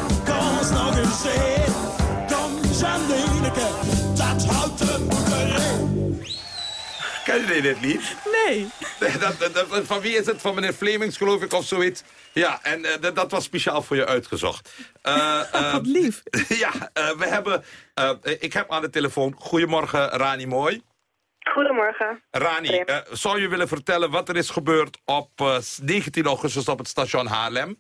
Dat houdt de. Ken je dit lied? Nee. Dat, dat, dat- van wie is het? Van meneer Flemings, geloof ik, of zoiets. Ja, en eh, dat, dat was speciaal voor je uitgezocht. Wat lief. ja, eh, we hebben... eh, ik heb aan de telefoon... Goedemorgen, Rani Mooi. Goedemorgen. Rani, eh, zou je willen vertellen wat er is gebeurd op eh, 19 augustus op het station Haarlem?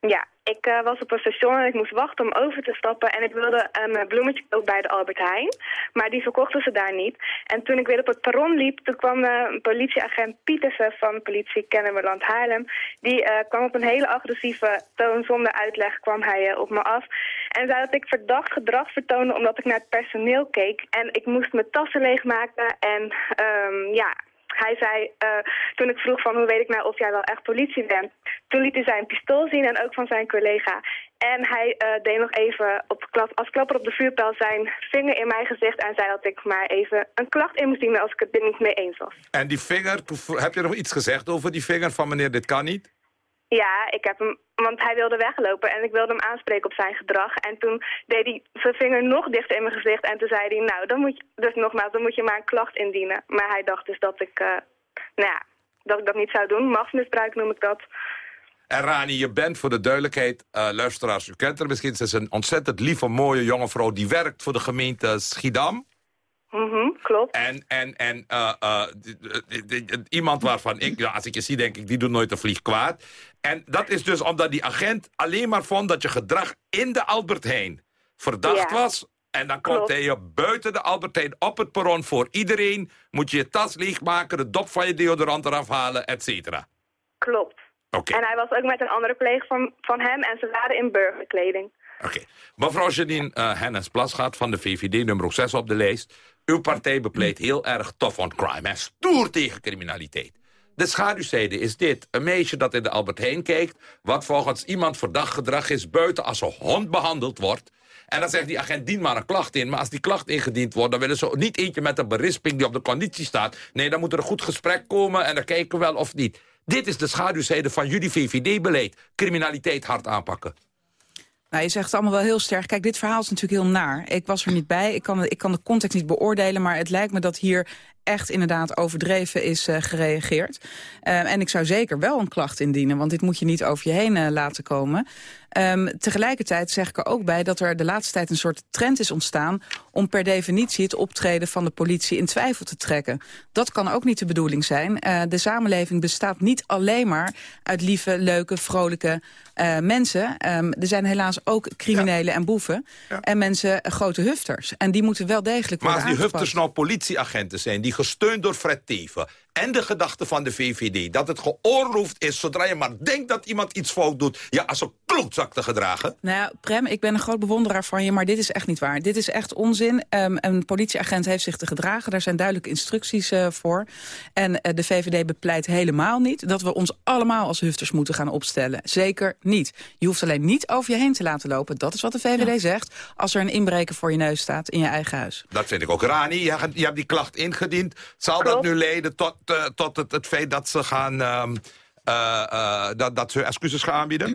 Ja, ik eh, was op een station en ik moest wachten om over te stappen. En ik wilde een eh, bloemetje ook bij de Albert Heijn. Maar die verkochten ze daar niet. En toen ik weer op het perron liep, toen kwam eh, een politieagent Pietersen van politie Kennemerland Haarlem. Die kwam op een hele agressieve toon, zonder uitleg, kwam hij op me af. En zei dat ik verdacht gedrag vertoonde omdat ik naar het personeel keek. En ik moest mijn tassen leegmaken en ehm, ja... Hij zei, eh, toen ik vroeg van hoe weet ik nou of jij wel echt politie bent, toen liet hij zijn pistool zien en ook van zijn collega. En hij eh, deed nog even op als klapper op de vuurpijl zijn vinger in mijn gezicht en zei dat ik maar even een klacht in moest dienen als ik het er niet mee eens was. En die vinger, heb je nog iets gezegd over die vinger van meneer dit kan niet? Ja, ik heb hem, want hij wilde weglopen en ik wilde hem aanspreken op zijn gedrag. En toen deed hij zijn vinger nog dichter in mijn gezicht en toen zei hij, nou, dan moet je, dus nogmaals, dan moet je maar een klacht indienen. Maar hij dacht dus dat ik, eh, nou ja, dat ik dat niet zou doen. Machtsmisbruik noem ik dat. En Rani, je bent voor de duidelijkheid, eh, luisteraars, u kent haar misschien. Ze is een ontzettend lieve, mooie jonge vrouw die werkt voor de gemeente Schiedam. Mhm, klopt. En, en, en eh, eh, iemand waarvan ik, ja, als ik je zie, denk ik, die doet nooit een vlieg kwaad. En dat is dus omdat die agent alleen maar vond dat je gedrag in de Albert Heijn verdacht Ja. was. En dan komt hij je buiten de Albert Heijn op het perron voor iedereen. Moet je je tas leegmaken, de dop van je deodorant eraf halen, et cetera. Klopt. Oké. En hij was ook met een andere collega van, van hem en ze waren in burgerkleding. Oké. Mevrouw Janine uh, Hennis Plasgaard van de VVD, nummer 6 op de lijst. Uw partij bepleit heel erg tough on crime en stoer tegen criminaliteit. De schaduwzijde is dit. Een meisje dat in de Albert Heijn kijkt... wat volgens iemand verdacht gedrag is buiten als een hond behandeld wordt... En dan zegt die agent, dien maar een klacht in. Maar als die klacht ingediend wordt, dan willen ze niet eentje met een berisping die op de conditie staat. Nee, dan moet er een goed gesprek komen en dan kijken we wel of niet. Dit is de schaduwzijde van jullie VVD-beleid. Criminaliteit hard aanpakken. Nou, je zegt het allemaal wel heel sterk. Kijk, dit verhaal is natuurlijk heel naar. Ik was er niet bij, ik kan, ik kan de context niet beoordelen... maar het lijkt me dat hier echt inderdaad overdreven is uh, gereageerd. Uh, en ik zou zeker wel een klacht indienen, want dit moet je niet over je heen uh, laten komen. Um, tegelijkertijd zeg ik er ook bij dat er de laatste tijd een soort trend is ontstaan... om per definitie het optreden van de politie in twijfel te trekken. Dat kan ook niet de bedoeling zijn. Uh, de samenleving bestaat niet alleen maar uit lieve, leuke, vrolijke uh, mensen. Um, er zijn helaas ook criminelen ja. en boeven. Ja. En mensen, uh, grote hufters. En die moeten wel degelijk maar worden Maar als die aangepakt. hufters nou politieagenten zijn... die gesteund door Fred Teven en de gedachte van de VVD... dat het geoorloofd is zodra je maar denkt dat iemand iets fout doet... ja, als een klootzak te gedragen? Nou ja, Prem, ik ben een groot bewonderaar van je, maar dit is echt niet waar. Dit is echt onzin. Um, een politieagent heeft zich te gedragen. Daar zijn duidelijke instructies uh, voor. En uh, de VVD bepleit helemaal niet dat we ons allemaal als hufters moeten gaan opstellen. Zeker niet. Je hoeft alleen niet over je heen te laten lopen. Dat is wat de VVD ja. zegt als er een inbreker voor je neus staat in je eigen huis. Dat vind ik ook. Rani, je, je hebt die klacht ingediend. Zal dat nu leiden tot, tot het, het feit dat ze gaan... Um, dat, dat ze excuses gaan aanbieden?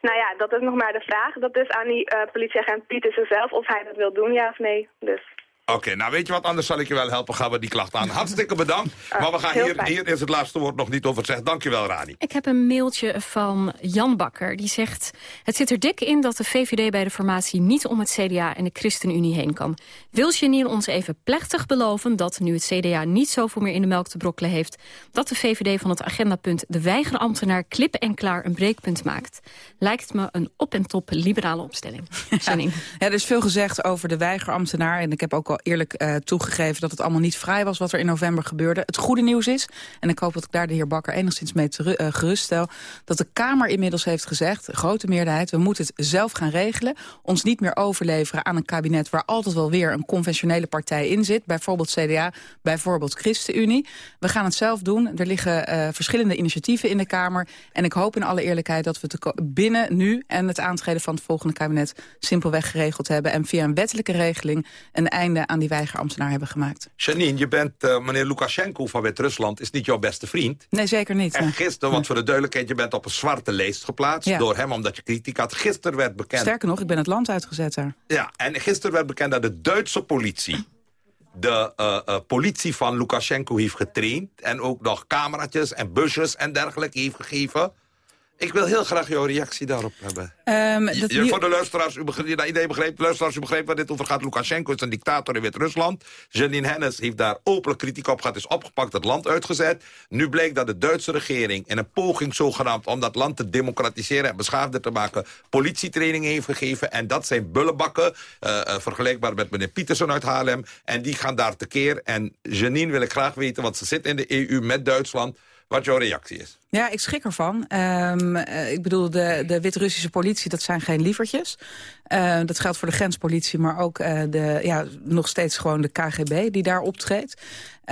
Nou ja, dat is nog maar de vraag. Dat is aan die politieagent Pietersen zelf of hij dat wil doen, ja of nee. Dus. Oké, okay, nou weet je wat, anders zal ik je wel helpen. Gaan we die klacht aan. Hartstikke bedankt. Uh, maar we gaan hier, hier is het laatste woord nog niet over gezegd. Dankjewel, Rani. Ik heb een mailtje van Jan Bakker. Die zegt, het zit er dik in dat de VVD bij de formatie niet om het CDA en de ChristenUnie heen kan. Wil Janine ons even plechtig beloven dat, nu het CDA niet zoveel meer in de melk te brokkelen heeft, dat de VVD van het agendapunt de weigerambtenaar klip en klaar een breekpunt maakt? Lijkt me een op en top liberale opstelling. Janine. Ja, ja, er is veel gezegd over de weigerambtenaar en ik heb ook al eerlijk uh, toegegeven dat het allemaal niet vrij was wat er in november gebeurde. Het goede nieuws is, en ik hoop dat ik daar de heer Bakker enigszins mee te, uh, geruststel, dat de Kamer inmiddels heeft gezegd, grote meerderheid, we moeten het zelf gaan regelen, ons niet meer overleveren aan een kabinet waar altijd wel weer een conventionele partij in zit, bijvoorbeeld CDA, bijvoorbeeld ChristenUnie. We gaan het zelf doen. Er liggen uh, verschillende initiatieven in de Kamer en ik hoop in alle eerlijkheid dat we het binnen nu en het aantreden van het volgende kabinet simpelweg geregeld hebben en via een wettelijke regeling een einde aan die weigerambtenaar hebben gemaakt. Janine, je bent uh, meneer Lukashenko van Wit-Rusland, is niet jouw beste vriend. Nee, zeker niet. En gisteren, want voor de duidelijkheid, je bent op een zwarte lijst geplaatst ja. door hem omdat je kritiek had. Gisteren werd bekend... Sterker nog, ik ben het land uitgezet daar. Ja, en gisteren werd bekend dat de Duitse politie de uh, uh, politie van Lukashenko heeft getraind... en ook nog cameraatjes en busjes en dergelijke heeft gegeven... Ik wil heel graag jouw reactie daarop hebben. Um, dat je, voor de luisteraars, u begreep, idee begreep, luisteraars, u begreep waar dit over gaat. Lukashenko is een dictator in Wit-Rusland. Janine Hennis heeft daar openlijk kritiek op gehad, is opgepakt, het land uitgezet. Nu bleek dat de Duitse regering in een poging zogenaamd om dat land te democratiseren en beschaafder te maken, politietraining heeft gegeven. En dat zijn bullenbakken, uh, uh, vergelijkbaar met meneer Pietersen uit Haarlem. En die gaan daar tekeer. En Janine wil ik graag weten, want ze zit in de EU met Duitsland wat jouw reactie is. Ja, ik schrik ervan. Um, ik bedoel, de, de Wit-Russische politie, dat zijn geen lievertjes. Uh, dat geldt voor de grenspolitie, maar ook uh, de, ja, nog steeds gewoon de KGB die daar optreedt.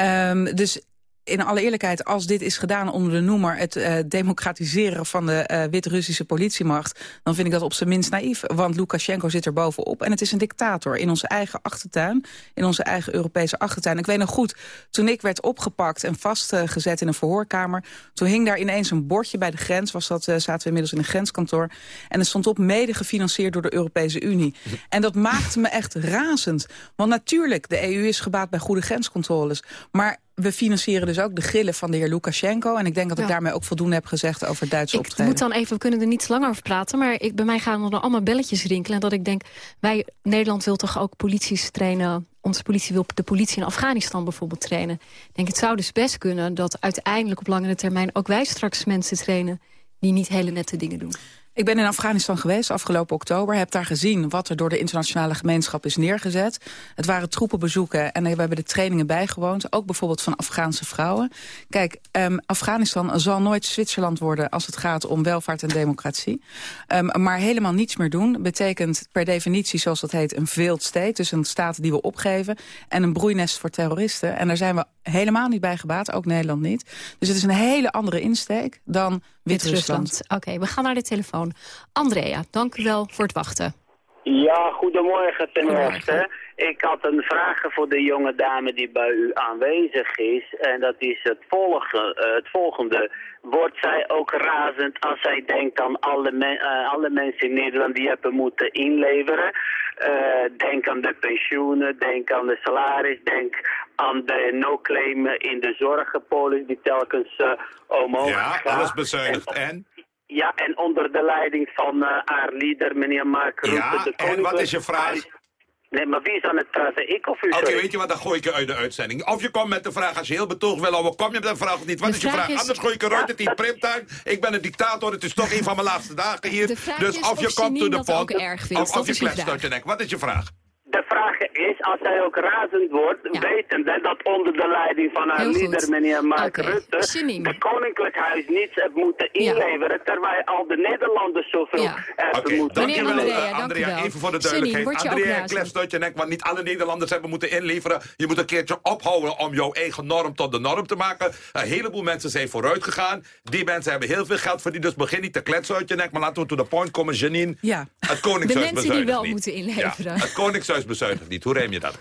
Um, dus in alle eerlijkheid, als dit is gedaan onder de noemer... het uh, democratiseren van de uh, Wit-Russische politiemacht... dan vind ik dat op zijn minst naïef. Want Lukashenko zit er bovenop en het is een dictator... in onze eigen achtertuin, in onze eigen Europese achtertuin. Ik weet nog goed, toen ik werd opgepakt en vastgezet in een verhoorkamer... toen hing daar ineens een bordje bij de grens. Was dat, uh, zaten we inmiddels in een grenskantoor. En het stond op mede gefinancierd door de Europese Unie. En dat maakte me echt razend. Want natuurlijk, de EU is gebaat bij goede grenscontroles. Maar we financieren dus ook de grillen van de heer Lukashenko. En ik denk dat ik ja. daarmee ook voldoende heb gezegd over het Duitse ik optreden. moet dan even, we kunnen er niet langer over praten... maar ik, bij mij gaan er dan allemaal belletjes rinkelen. En dat ik denk, wij, Nederland wil toch ook polities trainen onze politie wil de politie in Afghanistan bijvoorbeeld trainen. Ik denk, het zou dus best kunnen dat uiteindelijk op langere termijn... ook wij straks mensen trainen die niet hele nette dingen doen. Ik ben in Afghanistan geweest afgelopen oktober. Heb daar gezien wat er door de internationale gemeenschap is neergezet. Het waren troepenbezoeken en we hebben de trainingen bijgewoond. Ook bijvoorbeeld van Afghaanse vrouwen. Kijk, um, Afghanistan zal nooit Zwitserland worden... als het gaat om welvaart en democratie. Um, maar helemaal niets meer doen betekent per definitie, zoals dat heet... een failed state, dus een staat die we opgeven... en een broeinest voor terroristen. En daar zijn we helemaal niet bij gebaat, ook Nederland niet. Dus het is een hele andere insteek dan Wit-Rusland. Oké, we gaan naar de telefoon. Andrea, dank u wel voor het wachten. Ja, goedemorgen ten eerste. Ik had een vraag voor de jonge dame die bij u aanwezig is. En dat is het, volge, uh, het volgende. Wordt zij ook razend als zij denkt aan alle, me uh, alle mensen in Nederland die hebben moeten inleveren? Uh, denk aan de pensioenen, denk aan de salaris, denk aan de no-claim in de zorgenpolis die telkens uh, omhoog Ja, gaat. alles bezuinigd. En? Ja, en onder de leiding van uh, haar leader, meneer Mark Rutte. Ja, de en wat is je vraag? Nee, maar wie is aan het praten? Ik of u? Oké, weet je wat, dan gooi ik je uit de uitzending. Of je komt met de vraag, als je heel betoog wil houden, kom je met een vraag of niet. Wat De is je vraag is- Anders gooi ik eruit uit die primtime. Ik ben een dictator, het is toch een van mijn laatste dagen hier. De vraag dus is of je komt to the point, ook erg vindt. of, of je kletst uit je nek. Wat is je vraag? De vraag is, als hij ook razend wordt, wetende dat onder de leiding van haar leader, meneer Mark. Rutte, Janine. de Koninklijk Huis niets heeft moeten inleveren, terwijl al de Nederlanders zoveel Ja. hebben moeten dankjewel Andrea, eh, Andrea. Even voor de duidelijkheid. Andrea, uit je nek, want niet alle Nederlanders hebben moeten inleveren. Je moet een keertje ophouden om jouw eigen norm tot de norm te maken. Een heleboel mensen zijn vooruit gegaan. Die mensen hebben heel veel geld verdiend, dus begin niet te kletsen uit je nek. Maar laten we to the point komen, Janine. Ja. Het Koningshuis De mensen die wel niet. moeten inleveren. Ja, het Koningshuis bezuinigt niet. Hoe reem je dat?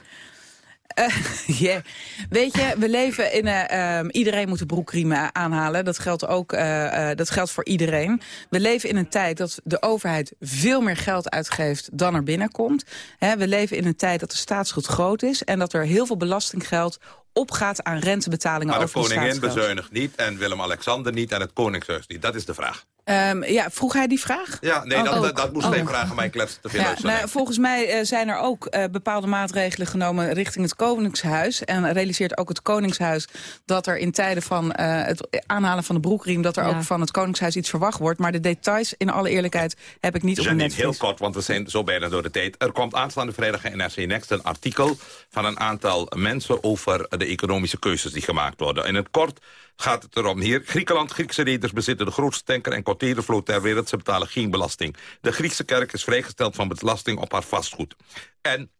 Yeah. Weet je, we leven in... eh, ehm, iedereen moet de broekriemen aanhalen. Dat geldt ook eh, dat geldt voor iedereen. We leven in een tijd dat de overheid veel meer geld uitgeeft dan er binnenkomt. We leven in een tijd dat de staatsschuld groot is... en dat er heel veel belastinggeld opgaat aan rentebetalingen Maar de over het koningin bezuinigt niet en Willem-Alexander niet en het Koningshuis niet. Dat is de vraag. Ehm, ja, vroeg hij die vraag? Ja, nee, Oh, dat, ook. dat, dat moest Oh. geen vragen, maar ik klets te veel Ja, nou, volgens mij eh, zijn er ook eh, bepaalde maatregelen genomen richting het Koningshuis. En realiseert ook het Koningshuis dat er in tijden van eh, het aanhalen van de broekriem... dat er Ja. ook van het Koningshuis iets verwacht wordt. Maar de details, in alle eerlijkheid, heb ik niet op mijn Janine, netvlies. heel kort, want we zijn zo bijna door de tijd. Er komt aanstaande vrijdag in NRC Next een artikel... van een aantal mensen over de economische keuzes die gemaakt worden. In het kort gaat het erom hier. Griekenland, Griekse reders bezitten de grootste tanker- en containervloot ter wereld. Ze betalen geen belasting. De Griekse kerk is vrijgesteld van belasting op haar vastgoed. En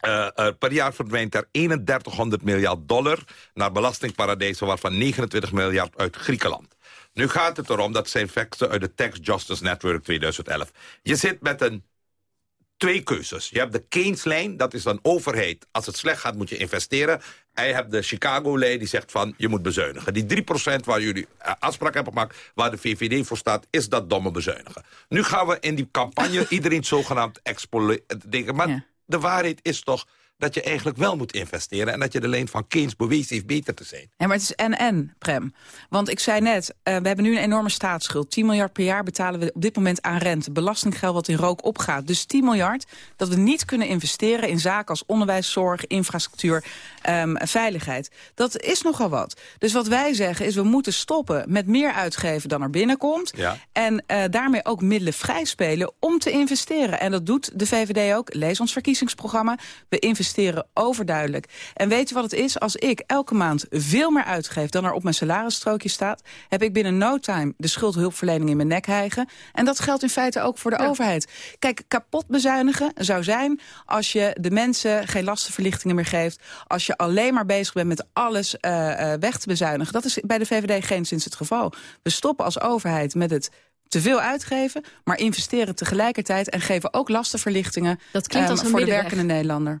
eh, er per jaar verdwijnt er 3100 miljard dollar naar belastingparadijzen... waarvan 29 miljard uit Griekenland. Nu gaat het erom, dat zijn facten uit de Tax Justice Network 2011. Je zit met een twee keuzes. Je hebt de Keynes-lijn, dat is een overheid. Als het slecht gaat, moet je investeren. En je hebt de Chicago-lijn, die zegt van, je moet bezuinigen. Die 3% waar jullie eh, afspraak hebben gemaakt... waar de VVD voor staat, is dat domme bezuinigen. Nu gaan we in die campagne iedereen zogenaamd expolieren. Maar de waarheid is toch dat je eigenlijk wel moet investeren... en dat je de lijn van Keynes bewezen heeft beter te zijn. Ja, maar het is en-en, Prem. Want ik zei net, eh, we hebben nu een enorme staatsschuld. 10 miljard per jaar betalen we op dit moment aan rente. Belastinggeld wat in rook opgaat. Dus 10 miljard dat we niet kunnen investeren in zaken als onderwijs, zorg, infrastructuur, ehm, veiligheid. Dat is nogal wat. Dus wat wij zeggen is, we moeten stoppen met meer uitgeven dan er binnenkomt. Ja. En eh, daarmee ook middelen vrij spelen om te investeren. En dat doet de VVD ook. Lees ons verkiezingsprogramma. We investeren overduidelijk. En weet je wat het is? Als ik elke maand veel meer uitgeef dan er op mijn salarisstrookje staat... heb ik binnen no time de schuldhulpverlening in mijn nek hijgen. En dat geldt in feite ook voor de overheid. Kijk, kapot bezuinigen zou zijn als je de mensen geen lastenverlichtingen meer geeft... als je alleen maar bezig bent met alles eh, eh, weg te bezuinigen. Dat is bij de VVD geen sinds het geval. We stoppen als overheid met het te veel uitgeven, maar investeren tegelijkertijd... en geven ook lastenverlichtingen Dat klinkt ehm, als een voor de werkende Nederlander.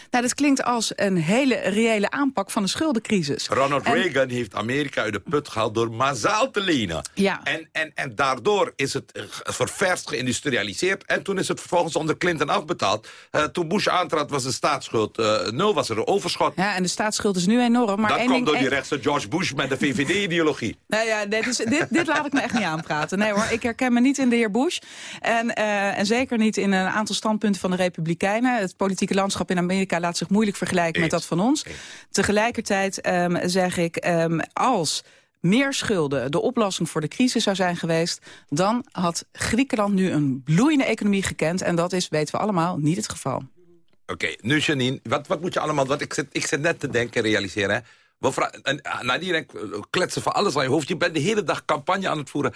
Nou, dat klinkt als een hele reële aanpak van de schuldencrisis. Ronald En- Reagan heeft Amerika uit de put gehaald door massaal te lenen. Ja. En, en, en daardoor is het eh, ververst, geïndustrialiseerd. En toen is het vervolgens onder Clinton afbetaald. Eh, toen Bush aantrad was de staatsschuld eh, nul, was er een overschot. Ja, en de staatsschuld is nu enorm. Maar dat één komt door die rechtse George Bush met de VVD-ideologie. Nou ja, dit, is, dit, dit laat ik me echt niet aanpraten. Nee hoor, ik herken me niet in de heer Bush. En, en zeker niet in een aantal standpunten van de Republikeinen. Het politieke landschap in Amerika laat zich moeilijk vergelijken met dat van ons. Tegelijkertijd ehm, zeg ik, ehm, als meer schulden de oplossing voor de crisis zou zijn geweest... dan had Griekenland nu een bloeiende economie gekend. En dat is, weten we allemaal, niet het geval. Oké, nu Janine, wat, wat moet je allemaal... Want ik zit, ik zit net te denken, realiseren. Hè? We en, ah, nou, die denk, kletsen van alles aan je hoofd. Je bent de hele dag campagne aan het voeren.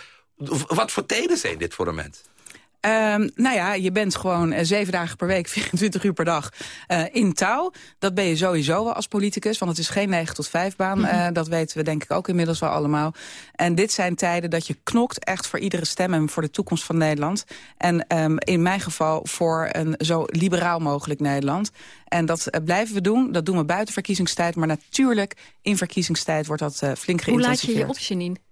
Wat voor tijden zijn dit voor een mens? Ehm, nou ja, je bent gewoon eh, zeven dagen per week, 24 uur per dag eh, in touw. Dat ben je sowieso wel als politicus, want het is geen 9 tot 5 baan. Eh, dat weten we denk ik ook inmiddels wel allemaal. En dit zijn tijden dat je knokt echt voor iedere stem en voor de toekomst van Nederland. En ehm, in mijn geval voor een zo liberaal mogelijk Nederland. En dat blijven we doen. Dat doen we buiten verkiezingstijd. Maar natuurlijk, in verkiezingstijd wordt dat flink Hoe laat je geïntensiveerd. je op, Janine?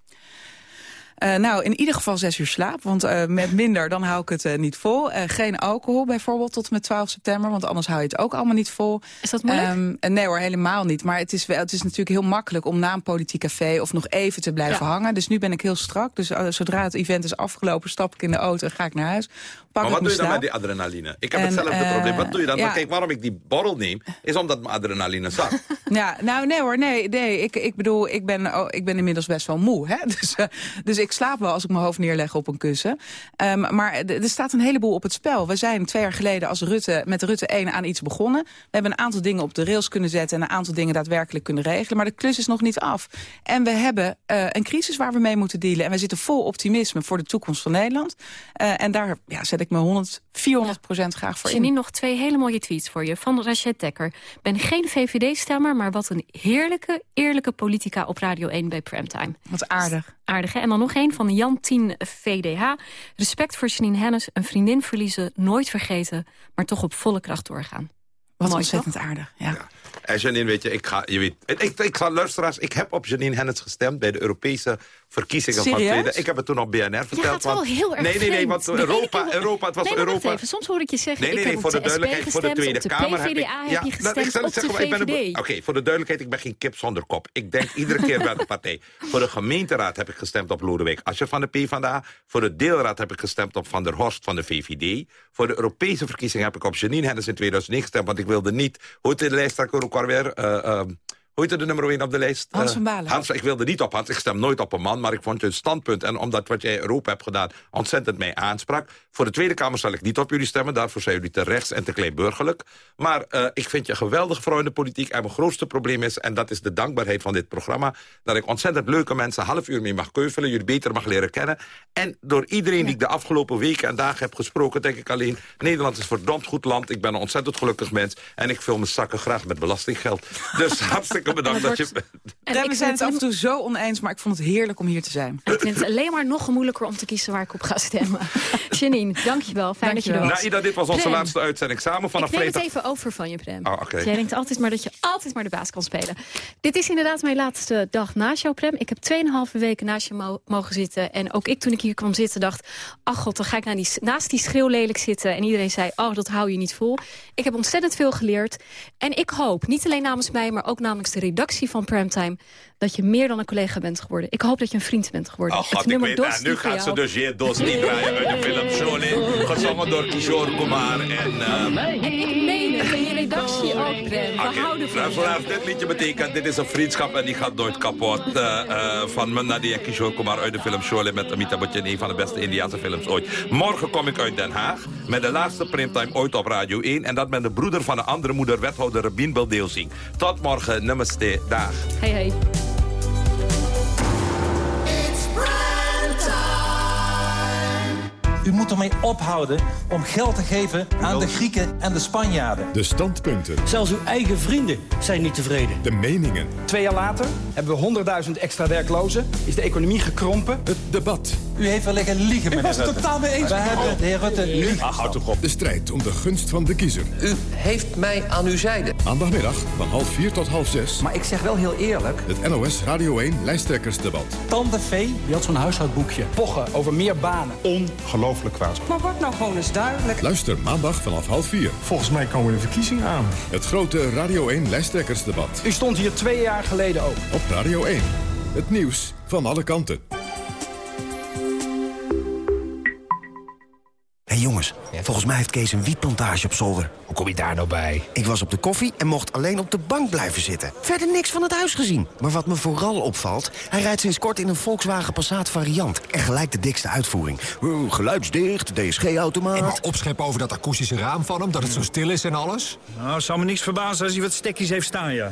Eh, nou, in ieder geval zes uur slaap. Want eh, met minder, dan hou ik het eh, niet vol. Eh, geen alcohol bijvoorbeeld tot en met 12 september. Want anders hou je het ook allemaal niet vol. Is dat moeilijk? Ehm, eh, nee hoor, helemaal niet. Maar het is, wel, het is natuurlijk heel makkelijk om na een politiek café... of nog even te blijven Ja. hangen. Dus nu ben ik heel strak. Dus zodra het event is afgelopen, stap ik in de auto en ga ik naar huis. Pak maar wat doe je dan met die adrenaline? Ik heb En, hetzelfde probleem. Wat doe je dan? ja. Maar kijk, waarom ik die borrel neem, is omdat mijn adrenaline zakt. Ja, nou nee hoor, nee, nee. Ik, ik bedoel, ik ben, oh, ik ben inmiddels best wel moe. Hè? Dus, dus ik slaap wel als ik mijn hoofd neerleg op een kussen. Ehm, maar er staat een heleboel op het spel. We zijn twee jaar geleden als Rutte, met Rutte 1 aan iets begonnen. We hebben een aantal dingen op de rails kunnen zetten... en een aantal dingen daadwerkelijk kunnen regelen. Maar de klus is nog niet af. En we hebben eh, een crisis waar we mee moeten dealen. En we zitten vol optimisme voor de toekomst van Nederland. Eh, en daar ja, zet ik me 100, 400 procent graag voor in. Janine, nog twee hele mooie tweets voor je. Van Rachet Dekker. Ben geen VVD-stemmer, maar wat een heerlijke, eerlijke politica op Radio 1 bij Primetime. Wat aardig. Aardig, hè? En dan nog één van Jan 10 VDH. Respect voor Janine Hennis. Een vriendin verliezen, nooit vergeten, maar toch op volle kracht doorgaan. Wat Mooi, ontzettend toch? aardig, ja. En Janine, weet je, ik ga, je weet, ik, ik, ik ga luisteraars, ik heb op Janine Hennis gestemd bij de Europese verkiezingen van Serieus? tweede. Ik heb het toen op BNR verteld. Je gaat wel want- heel erg Nee, nee, nee, want De ene Europa, Europa, het was nee, Europa. even. Soms hoor ik je zeggen, Nee, nee, ik nee, heb voor de de duidelijkheid, voor de Tweede de Kamer heb ik... PvdA heb je nou, ik zal het zeggen, de ik ben een-. Oké, voor de duidelijkheid, ik ben geen kip zonder kop. Ik denk iedere keer welke partij. Voor de gemeenteraad heb ik gestemd op Lodewijk Asscher van de PvdA. Voor de deelraad heb ik gestemd op Van der Horst van de VVD. Voor de Europese verkiezingen heb ik op Janine Hennis in 2009 gestemd, want ik wilde niet... Hoe heet de lijsttrekker ook alweer? Eh, ehm, hoe heet de nummer 1 op de lijst? Hans Eh, van Balen. Hans, ik wilde niet op Hans. Ik stem nooit op een man, maar ik vond je standpunt... en omdat wat jij in Europa hebt gedaan ontzettend mij aansprak. Voor de Tweede Kamer zal ik niet op jullie stemmen. Daarvoor zijn jullie te rechts en te kleinburgerlijk. Maar eh, ik vind je een geweldige vrouw in de politiek. En mijn grootste probleem is, en dat is de dankbaarheid van dit programma... dat ik ontzettend leuke mensen half uur mee mag keuvelen... jullie beter mag leren kennen. En door iedereen die ik de afgelopen weken en dagen heb gesproken... denk ik alleen, Nederland is een verdomd goed land. Ik ben een ontzettend gelukkig mens. En ik vul mijn zakken graag met belastinggeld. Dus hartstikke bedankt dat je... En ik we zijn het af en toe zo oneens, maar ik vond het heerlijk om hier te zijn. Ik vind het alleen maar nog moeilijker om te kiezen waar ik op ga stemmen. Janine, dankjewel. Fijn dat je er was. Nou, Ida, dit was onze Prem, laatste uitzending. Samen vanaf ik neem het even over van je, Prem. Oh. Jij denkt altijd maar dat je altijd maar de baas kan spelen. Dit is inderdaad mijn laatste dag naast jou, Prem. Ik heb 2,5 weken naast je mo- mogen zitten. En ook ik, toen ik hier kwam zitten, dacht... ach god, dan ga ik naar die, naast die schreeuw lelijk zitten. En iedereen zei, oh, dat hou je niet vol. Ik heb ontzettend veel geleerd. En ik hoop, niet alleen namens mij, maar ook namens de redactie van Primetime... dat je meer dan een collega bent geworden. Ik hoop dat je een vriend bent geworden. Oh Het ik weet Dos. Nu gaat ze dus je dos niet draaien uit de film Sholin. Gezongen door Kishore Kumar en... ehm, ik meen het, redactie ook, Prem. We houden van nou, je. vanaf dit liedje betekent, dit is een vriendschap en die gaat nooit kapot. Eh, eh, van Mannadi en Kishore Kumar uit de film Sholin met Amita Bachchan, een van de beste Indiaanse films ooit. Morgen kom ik uit Den Haag met de laatste primetime ooit op Radio 1. En dat met de broeder van de andere moeder, wethouder Rabin Beldeelsing. Tot morgen, namaste, dag. Hey, hey. U moet ermee ophouden om geld te geven aan de Grieken en de Spanjaarden. De standpunten. Zelfs uw eigen vrienden zijn niet tevreden. De meningen. Twee jaar later hebben we 100.000 extra werklozen. Is de economie gekrompen. Het debat. U heeft wel liggen liegen, meneer was het Rutte. totaal mee eens. We hebben de heer Rutte liegen. Ach, houd toch op. De strijd om de gunst van de kiezer. U heeft mij aan uw zijde. Maandagmiddag van half vier tot half zes. Maar ik zeg wel heel eerlijk. Het NOS Radio 1 lijsttrekkersdebat. Tante Vee, die had zo'n huishoudboekje. Pochen over meer banen. Ongelooflijk kwaad. Maar word nou gewoon eens duidelijk. Luister maandag vanaf half vier. Volgens mij komen de verkiezingen aan. Het grote Radio 1 lijsttrekkersdebat. U stond hier twee jaar geleden ook. Op Radio 1. Het nieuws van alle kanten. Hey jongens, volgens mij heeft Kees een wietplantage op zolder. Hoe kom je daar nou bij? Ik was op de koffie en mocht alleen op de bank blijven zitten. Verder niks van het huis gezien. Maar wat me vooral opvalt, hij rijdt sinds kort in een Volkswagen Passat variant. En gelijk de dikste uitvoering. Uh, geluidsdicht, DSG-automaat. En maar opscheppen over dat akoestische raam van hem, dat het zo stil is en alles? Nou, zou me niks verbazen als hij wat stekjes heeft staan, ja.